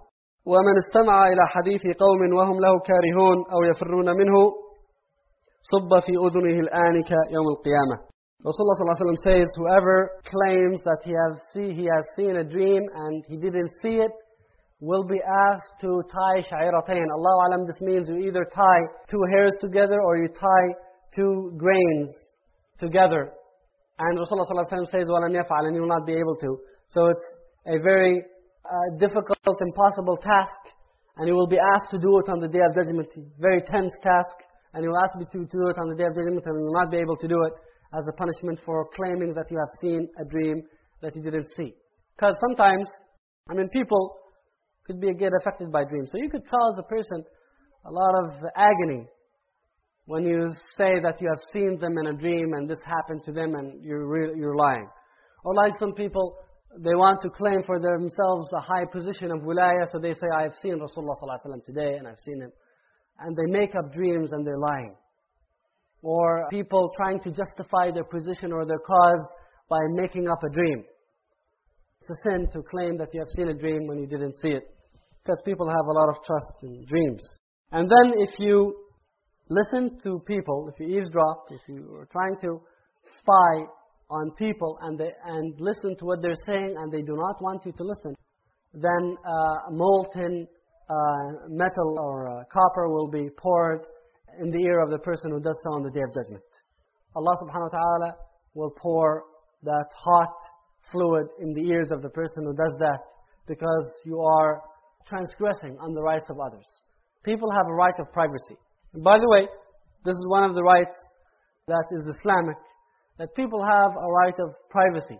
ومن استمع إلى حديث قوم وهم له كارهون أو يفرون منه صب في أذنه الآنك يوم القيامة Rasulullah ﷺ says, whoever claims that he has, see, he has seen a dream and he didn't see it, will be asked to tie sha'iratayn. Allah alam, this means you either tie two hairs together or you tie two grains together. And Rasulullah ﷺ says, وَلَنْ يَفْعَلْ And you will not be able to. So it's a very uh, difficult, impossible task. And you will be asked to do it on the Day of Judgment. Very tense task. And you will ask me to do it on the Day of Judgment and you will not be able to do it as a punishment for claiming that you have seen a dream that you didn't see. Because sometimes, I mean, people could be get affected by dreams. So you could cause a person a lot of agony when you say that you have seen them in a dream and this happened to them and you're, you're lying. Or like some people, they want to claim for themselves a high position of wilayah, so they say, I have seen Rasulullah today and I've seen him. And they make up dreams and they're lying. Or people trying to justify their position or their cause by making up a dream. It's a sin to claim that you have seen a dream when you didn't see it. Because people have a lot of trust in dreams. And then if you listen to people, if you eavesdrop, if you are trying to spy on people and, they, and listen to what they're saying and they do not want you to listen, then uh, molten uh, metal or uh, copper will be poured in the ear of the person who does so on the Day of Judgment. Allah subhanahu wa ta'ala will pour that hot fluid in the ears of the person who does that because you are transgressing on the rights of others. People have a right of privacy. And by the way, this is one of the rights that is Islamic, that people have a right of privacy.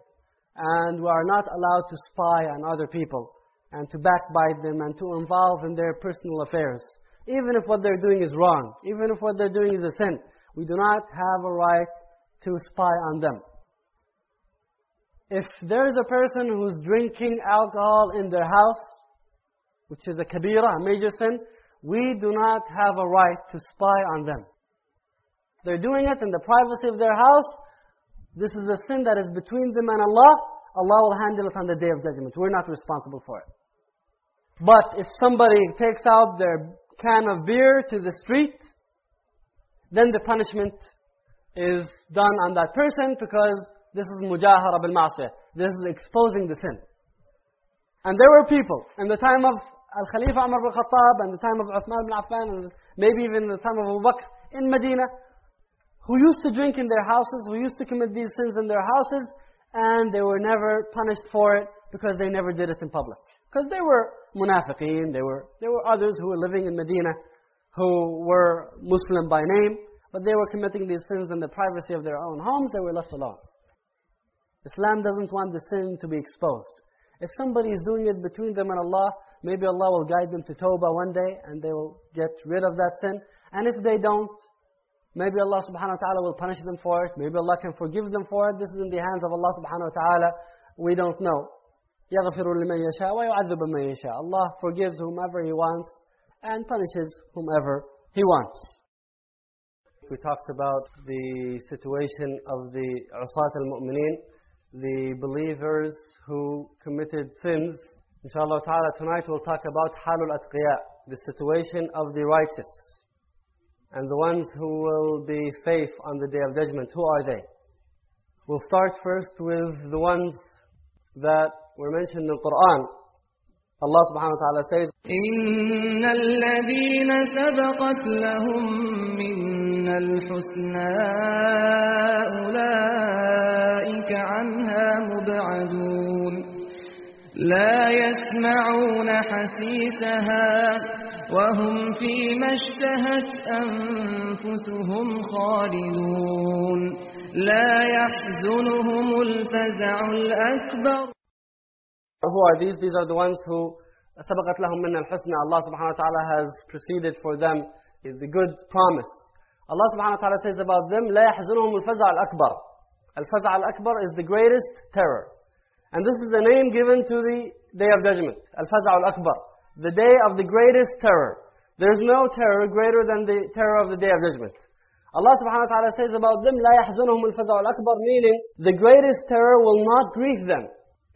And we are not allowed to spy on other people and to backbite them and to involve in their personal affairs. Even if what they're doing is wrong, even if what they're doing is a sin, we do not have a right to spy on them. If there is a person who's drinking alcohol in their house, which is a kabira, a major sin, we do not have a right to spy on them. They're doing it in the privacy of their house. This is a sin that is between them and Allah. Allah will handle it on the Day of Judgment. We're not responsible for it. But if somebody takes out their can of beer to the street, then the punishment is done on that person because this is mujahara bil ma'asiyah. This is exposing the sin. And there were people in the time of Al-Khalifa Umar bin Khattab and the time of Uthman bin Affan and maybe even the time of Abu Bakr in Medina who used to drink in their houses, who used to commit these sins in their houses and they were never punished for it because they never did it in public. Because they were munafiqeen, they were, there were others who were living in Medina who were Muslim by name, but they were committing these sins in the privacy of their own homes, they were left alone. Islam doesn't want the sin to be exposed. If somebody is doing it between them and Allah, maybe Allah will guide them to tawbah one day and they will get rid of that sin. And if they don't, maybe Allah subhanahu wa ta'ala will punish them for it. Maybe Allah can forgive them for it. This is in the hands of Allah subhanahu wa ta'ala. We don't know. يَغْفِرُ لِمَنْ يَشَاءُ وَيُعَذِّبُ مَنْ يَشَاءُ Allah forgives whomever He wants and punishes whomever He wants. We talked about the situation of the عصاة المؤمنين the believers who committed sins. Inshallah ta'ala, tonight we'll talk about halul atqiya, the situation of the righteous. And the ones who will be safe on the Day of Judgment. Who are they? We'll start first with the ones that were mentioned in the Quran. Allah subhanahu wa ta'ala says, إن الذين سبقت لهم منا الحسنى أولئك عنها مبعدون لا يسمعون حسيسها وهم فيما اشتهت أنفسهم خالدون لا يحزنهم الفزع الأكبر Who are these? These are the ones who سبقت لهم من الحسنى Allah subhanahu wa ta'ala has preceded for them the good promise. Allah subhanahu wa ta'ala says about them, لا يحزنهم الفزع الأكبر. Al-Faz'a al-Akbar is the greatest terror. And this is a name given to the Day of Judgment. Al-Faz'a al-Akbar. The day of the greatest terror. There's no terror greater than the terror of the Day of Judgment. Allah subhanahu wa ta'ala says about them, لا يحزنهم الفزع الأكبر, meaning the greatest terror will not grieve them.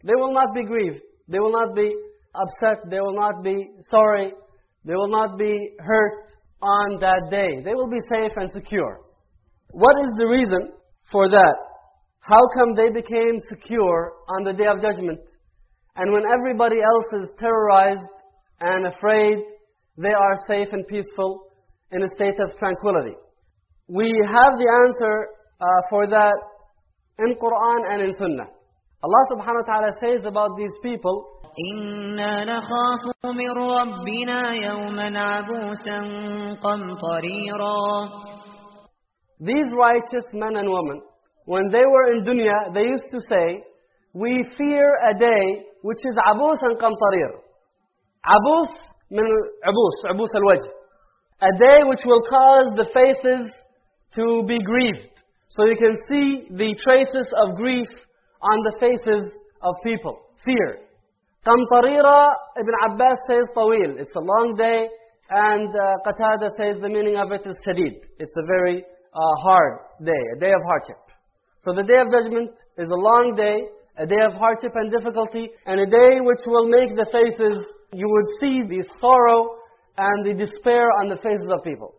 They will not be grieved. They will not be upset. They will not be sorry. They will not be hurt on that day. They will be safe and secure. What is the reason for that? How come they became secure on the day of judgment? And when everybody else is terrorized and afraid, they are safe and peaceful in a state of tranquility. We have the answer uh, for that in Quran and in Sunnah. Allah subhanahu wa ta'ala says about these people, إنا نخاف من ربنا يوما عبوسا قمطريرا these righteous men and women, when they were in dunya, they used to say, we fear a day which is عبوس and قمطرير. Abus min abus, abus al-wajh. A day which will cause the faces to be grieved. So you can see the traces of grief on the faces of people. Fear. Qamtarira, Ibn Abbas says tawil. It's a long day. And uh, Qatada says the meaning of it is shadid. It's a very uh, hard day, a day of hardship. So the day of judgment is a long day, a day of hardship and difficulty, and a day which will make the faces you would see the sorrow and the despair on the faces of people.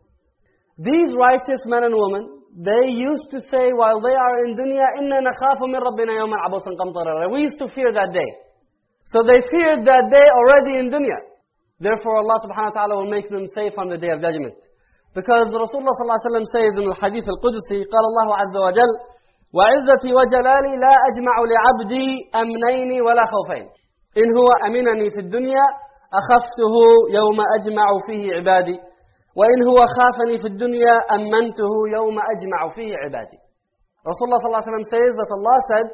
These righteous men and women, they used to say while they are in dunya, إِنَّا نَخَافُ مِنْ رَبِّنَا يَوْمًا عَبُوسًا قَمْطَرًا We used to fear that day. So they feared that day already in dunya. Therefore Allah subhanahu wa ta'ala will make them safe on the day of judgment. Because Rasulullah sallallahu alaihi wasallam says in the hadith al-Qudsi, قال الله عز وجل, وعزتي وجلالي لا أجمع لعبدي أمنين ولا خوفين. إن هو أمنني في الدنيا أخفته يوم أجمع فيه عبادي. وإن هو خافني في الدنيا أمنته يوم أجمع فيه عبادي. Rasulullah sallallahu alaihi wasallam says that Allah said,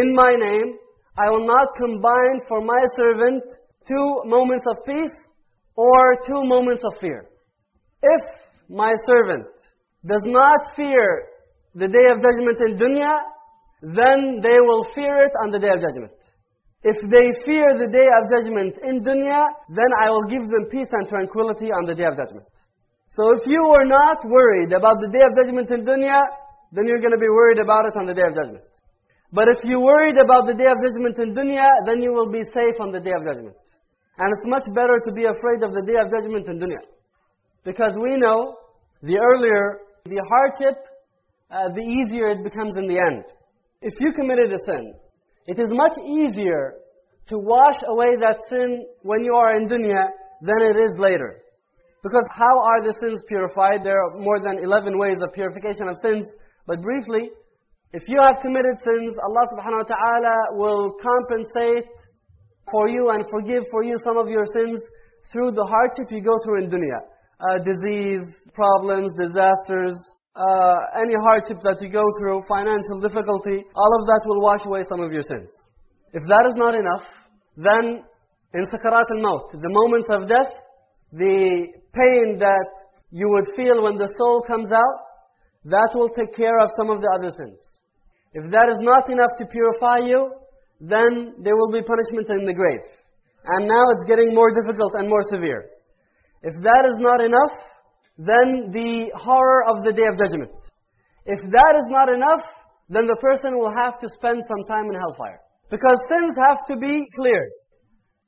In my name, I will not combine for my servant two moments of peace or two moments of fear. If my servant does not fear the day of judgment in dunya, then they will fear it on the day of judgment. If they fear the day of judgment in dunya, then I will give them peace and tranquility on the day of judgment. So if you are not worried about the day of judgment in dunya, then you're going to be worried about it on the day of judgment. But if you're worried about the day of judgment in dunya, then you will be safe on the day of judgment. And it's much better to be afraid of the day of judgment in dunya. Because we know, the earlier the hardship, uh, the easier it becomes in the end. If you committed a sin, it is much easier to wash away that sin when you are in dunya than it is later. Because how are the sins purified? There are more than 11 ways of purification of sins. But briefly, if you have committed sins, Allah subhanahu wa ta'ala will compensate for you and forgive for you some of your sins through the hardship you go through in dunya. Uh, disease, problems, disasters, uh, any hardship that you go through, financial difficulty, all of that will wash away some of your sins. If that is not enough, then in sakarat al-maut, the moments of death, the pain that you would feel when the soul comes out, that will take care of some of the other sins. If that is not enough to purify you, then there will be punishment in the grave. And now it's getting more difficult and more severe. If that is not enough, then the horror of the day of judgment. If that is not enough, then the person will have to spend some time in hellfire. Because sins have to be cleared.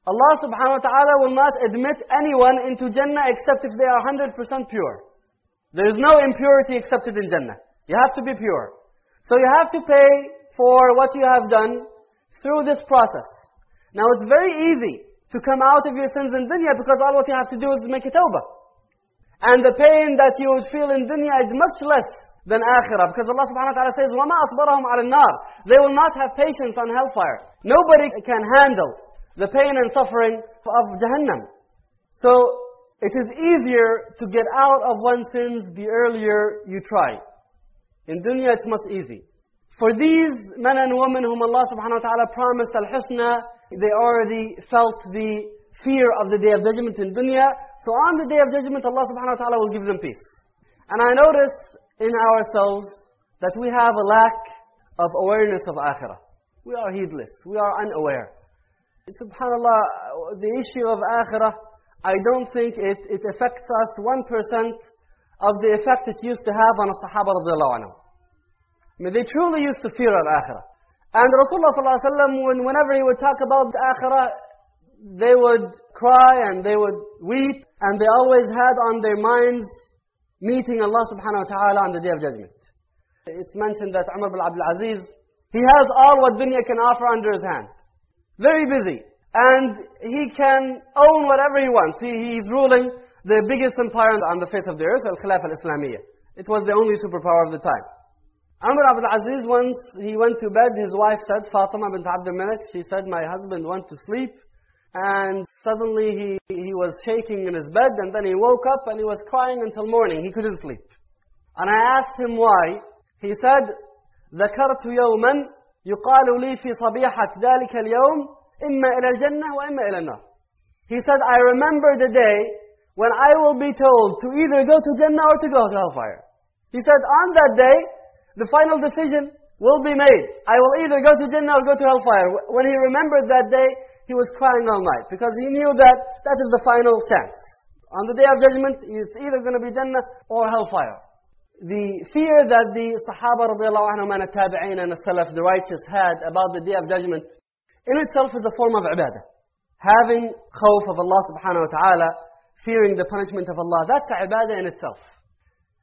Allah subhanahu wa ta'ala will not admit anyone into Jannah except if they are 100% pure. There is no impurity accepted in Jannah. You have to be pure. So you have to pay for what you have done through this process. Now it's very easy to come out of your sins in dunya because all what you have to do is make a tawbah. And the pain that you would feel in dunya is much less than akhirah. Because Allah subhanahu wa ta'ala says, وَمَا أَصْبَرَهُمْ عَلَى النَّارِ They will not have patience on hellfire. Nobody can handle the pain and suffering of Jahannam. So, it is easier to get out of one's sins the earlier you try. In dunya it's much easy. For these men and women whom Allah subhanahu wa ta'ala promised al-husna, they already felt the fear of the day of judgment in dunya. So on the day of judgment, Allah subhanahu wa ta'ala will give them peace. And I notice in ourselves that we have a lack of awareness of akhirah. We are heedless. We are unaware. Subhanallah, the issue of akhirah, I don't think it, it affects us 1% of the effect it used to have on the Sahaba radiallahu anhu. I mean, they truly used to fear al-akhirah. And Rasulullah sallallahu when, whenever he would talk about the akhirah, they would cry and they would weep, and they always had on their minds meeting Allah subhanahu wa ta'ala on the Day of Judgment. It's mentioned that Umar bin Abdul Aziz He has all what dunya can offer under his hand. Very busy. And he can own whatever he wants. He, he's ruling the biggest empire on the face of the earth, Al-Khilafah Al-Islamiyah. It was the only superpower of the time. Umar Abdul Aziz, once he went to bed, his wife said, Fatima bint Abdul Malik, she said, my husband went to sleep, and suddenly he, he was shaking in his bed, and then he woke up and he was crying until morning. He couldn't sleep. And I asked him why. He said, ذكرت يوما يقال لي في صبيحة ذلك اليوم إما إلى الجنة وإما إلى النار. He said, I remember the day when I will be told to either go to Jannah or to go to hellfire. He said, on that day, the final decision will be made. I will either go to Jannah or go to hellfire. When he remembered that day, he was crying all night because he knew that that is the final chance. On the day of judgment, it's either going to be Jannah or hellfire. The fear that the Sahaba radiallahu anhum and the and the Salaf, the righteous, had about the day of judgment, in itself is a form of ibadah. Having khawf of Allah subhanahu wa ta'ala, fearing the punishment of Allah, that's ibadah in itself.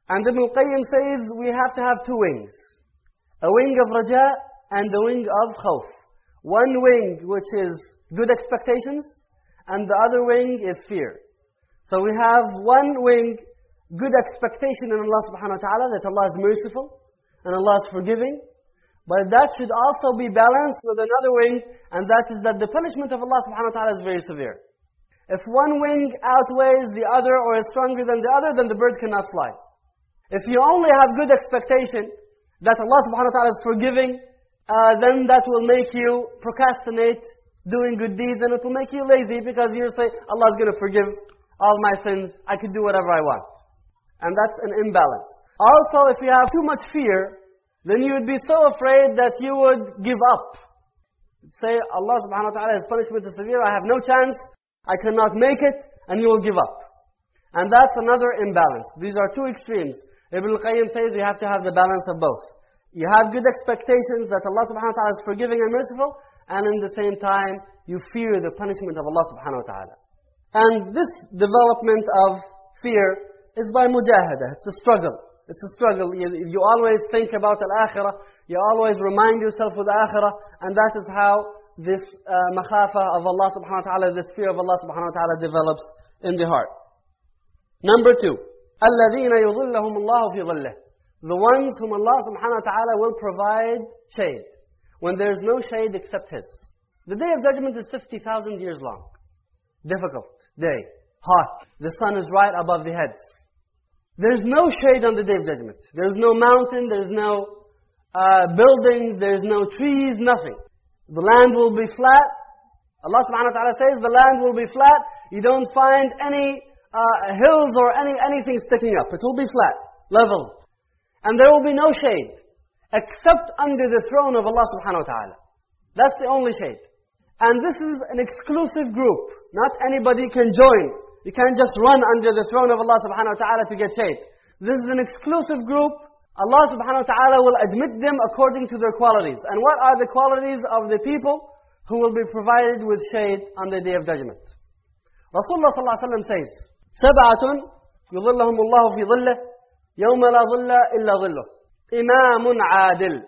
And Ibn al-Qayyim says we have to have two wings. A wing of raja and the wing of khawf. One wing which is good expectations, and the other wing is fear. So we have one wing, good expectation in Allah subhanahu wa ta'ala, that Allah is merciful, and Allah is forgiving. But that should also be balanced with another wing, and that is that the punishment of Allah subhanahu wa ta'ala is very severe. If one wing outweighs the other or is stronger than the other, then the bird cannot fly. If you only have good expectation that Allah subhanahu wa ta'ala is forgiving, uh, then that will make you procrastinate doing good deeds and it will make you lazy because you say, Allah is going to forgive all my sins, I can do whatever I want. And that's an imbalance. Also, if you have too much fear, then you would be so afraid that you would give up. Say, Allah subhanahu wa ta'ala, His punishment is severe, I have no chance, I cannot make it, and you will give up. And that's another imbalance. These are two extremes. Ibn al-Qayyim says you have to have the balance of both. You have good expectations that Allah subhanahu wa ta'ala is forgiving and merciful, and in the same time, you fear the punishment of Allah subhanahu wa ta'ala. And this development of fear is by mujahadah. It's a struggle. It's a struggle. You, you always think about al-akhirah. You always remind yourself with akhirah. And that is how this uh, makhafa of Allah subhanahu wa ta'ala, this fear of Allah subhanahu wa ta'ala develops in the heart. Number two. الَّذِينَ يُظِلَّهُمُ اللَّهُ فِي ظِلِّهِ The ones whom Allah subhanahu wa ta'ala will provide shade. When there is no shade except His. The day of judgment is 50,000 years long. Difficult day. Hot. The sun is right above the heads. There's no shade on the day of judgment. There's no mountain, there's no uh, buildings, there's no trees, nothing. The land will be flat. Allah subhanahu wa ta'ala says the land will be flat. You don't find any uh, hills or any anything sticking up. It will be flat, level. And there will be no shade except under the throne of Allah subhanahu wa ta'ala. That's the only shade. And this is an exclusive group. Not anybody can join. You can't just run under the throne of Allah subhanahu wa ta'ala to get shade. This is an exclusive group. Allah subhanahu wa ta'ala will admit them according to their qualities. And what are the qualities of the people who will be provided with shade on the day of judgment? Rasulullah sallallahu alaihi wasallam says, سبعة يظلهم الله في ظله يوم لا ظل إلا ظله imamun adil.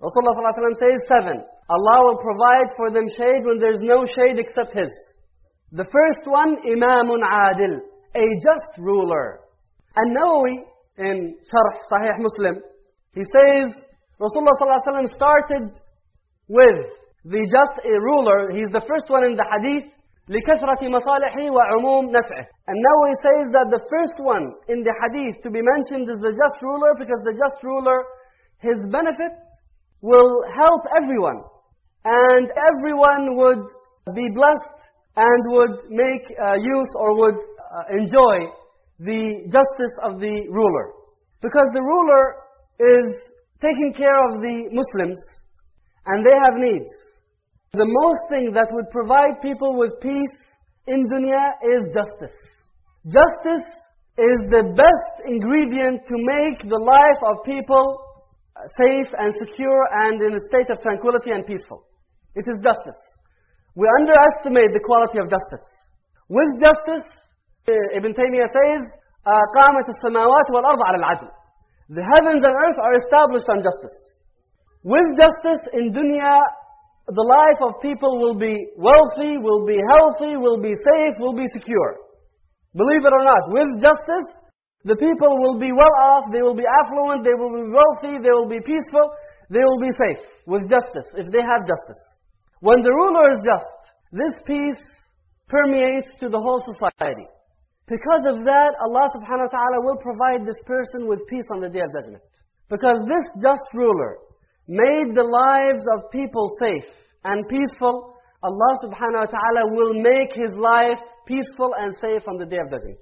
Rasulullah ﷺ says seven. Allah will provide for them shade when there's no shade except His. The first one, imamun adil. A just ruler. And Nawawi, in Sharh Sahih Muslim, he says, Rasulullah ﷺ started with the just ruler. He's the first one in the hadith لِكَثْرَةِ مَصَالِحِهِ وَعُمُومِ نَفْعِهِ And Nawawi says that the first one in the hadith to be mentioned is the just ruler because the just ruler, his benefit will help everyone. And everyone would be blessed and would make uh, use or would uh, enjoy the justice of the ruler. Because the ruler is taking care of the Muslims and they have needs. The most thing that would provide people with peace in dunya is justice. Justice is the best ingredient to make the life of people safe and secure and in a state of tranquility and peaceful. It is justice. We underestimate the quality of justice. With justice, Ibn Taymiyyah says, قامت السماوات والأرض على العدل. The heavens and earth are established on justice. With justice in dunya, the life of people will be wealthy, will be healthy, will be safe, will be secure. Believe it or not, with justice, the people will be well off, they will be affluent, they will be wealthy, they will be peaceful, they will be safe with justice, if they have justice. When the ruler is just, this peace permeates to the whole society. Because of that, Allah subhanahu wa ta'ala will provide this person with peace on the Day of Judgment. Because this just ruler made the lives of people safe and peaceful, Allah subhanahu wa ta'ala will make his life peaceful and safe on the Day of Judgment.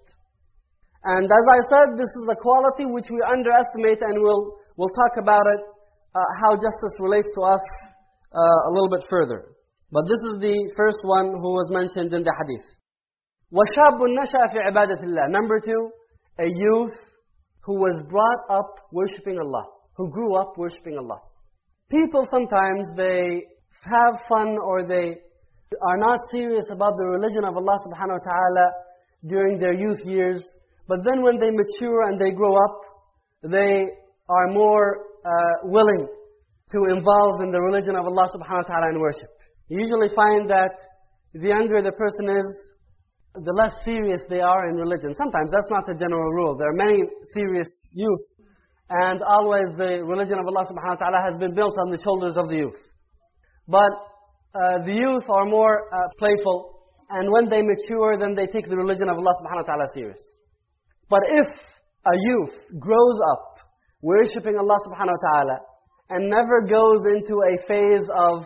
And as I said, this is a quality which we underestimate and we'll, we'll talk about it, uh, how justice relates to us uh, a little bit further. But this is the first one who was mentioned in the hadith. وَشَابٌ نَشَأَ فِي عِبَادَةِ اللَّهِ Number two, a youth who was brought up worshipping Allah, who grew up worshipping Allah. People sometimes, they have fun or they are not serious about the religion of Allah subhanahu wa ta'ala during their youth years. But then when they mature and they grow up, they are more uh, willing to involve in the religion of Allah subhanahu wa ta'ala and worship. You usually find that the younger the person is, the less serious they are in religion. Sometimes that's not the general rule. There are many serious youth, and always the religion of Allah subhanahu wa ta'ala has been built on the shoulders of the youth. But uh, the youth are more uh, playful, and when they mature, then they take the religion of Allah subhanahu wa ta'ala serious. But if a youth grows up worshipping Allah subhanahu wa ta'ala and never goes into a phase of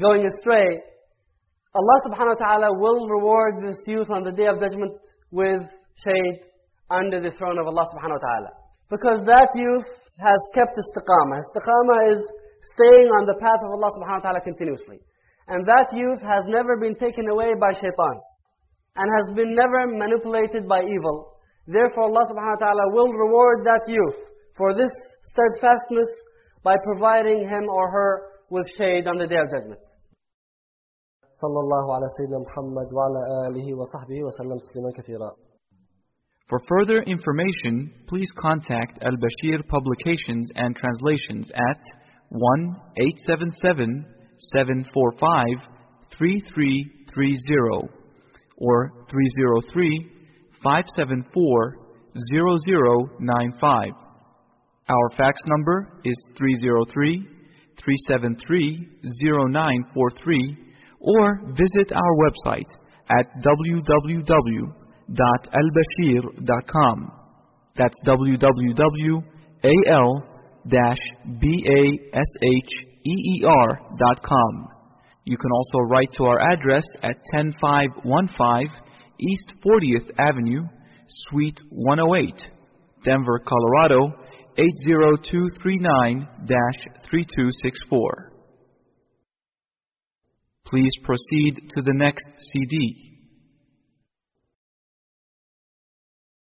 going astray, Allah subhanahu wa ta'ala will reward this youth on the day of judgment with shade under the throne of Allah subhanahu wa ta'ala. Because that youth has kept istiqamah. Istiqamah is staying on the path of Allah subhanahu wa ta'ala continuously. And that youth has never been taken away by shaitan. And has been never manipulated by evil. Therefore Allah subhanahu wa ta'ala will reward that youth for this steadfastness by providing him or her with shade on the day of judgment. صلى الله على سيدنا محمد وعلى آله وصحبه وسلم تسليما كثيرا For further information, please contact Al Basheer Publications and Translations at 1 877 745 3330 or 303 574 0095. Our fax number is 303 373 0943 or visit our website at www.albasheer.com. That's www.al-basheer.com. You can also write to our address at 10515 East 40th Avenue, Suite 108, Denver, Colorado 80239-3264. Please proceed to the next CD.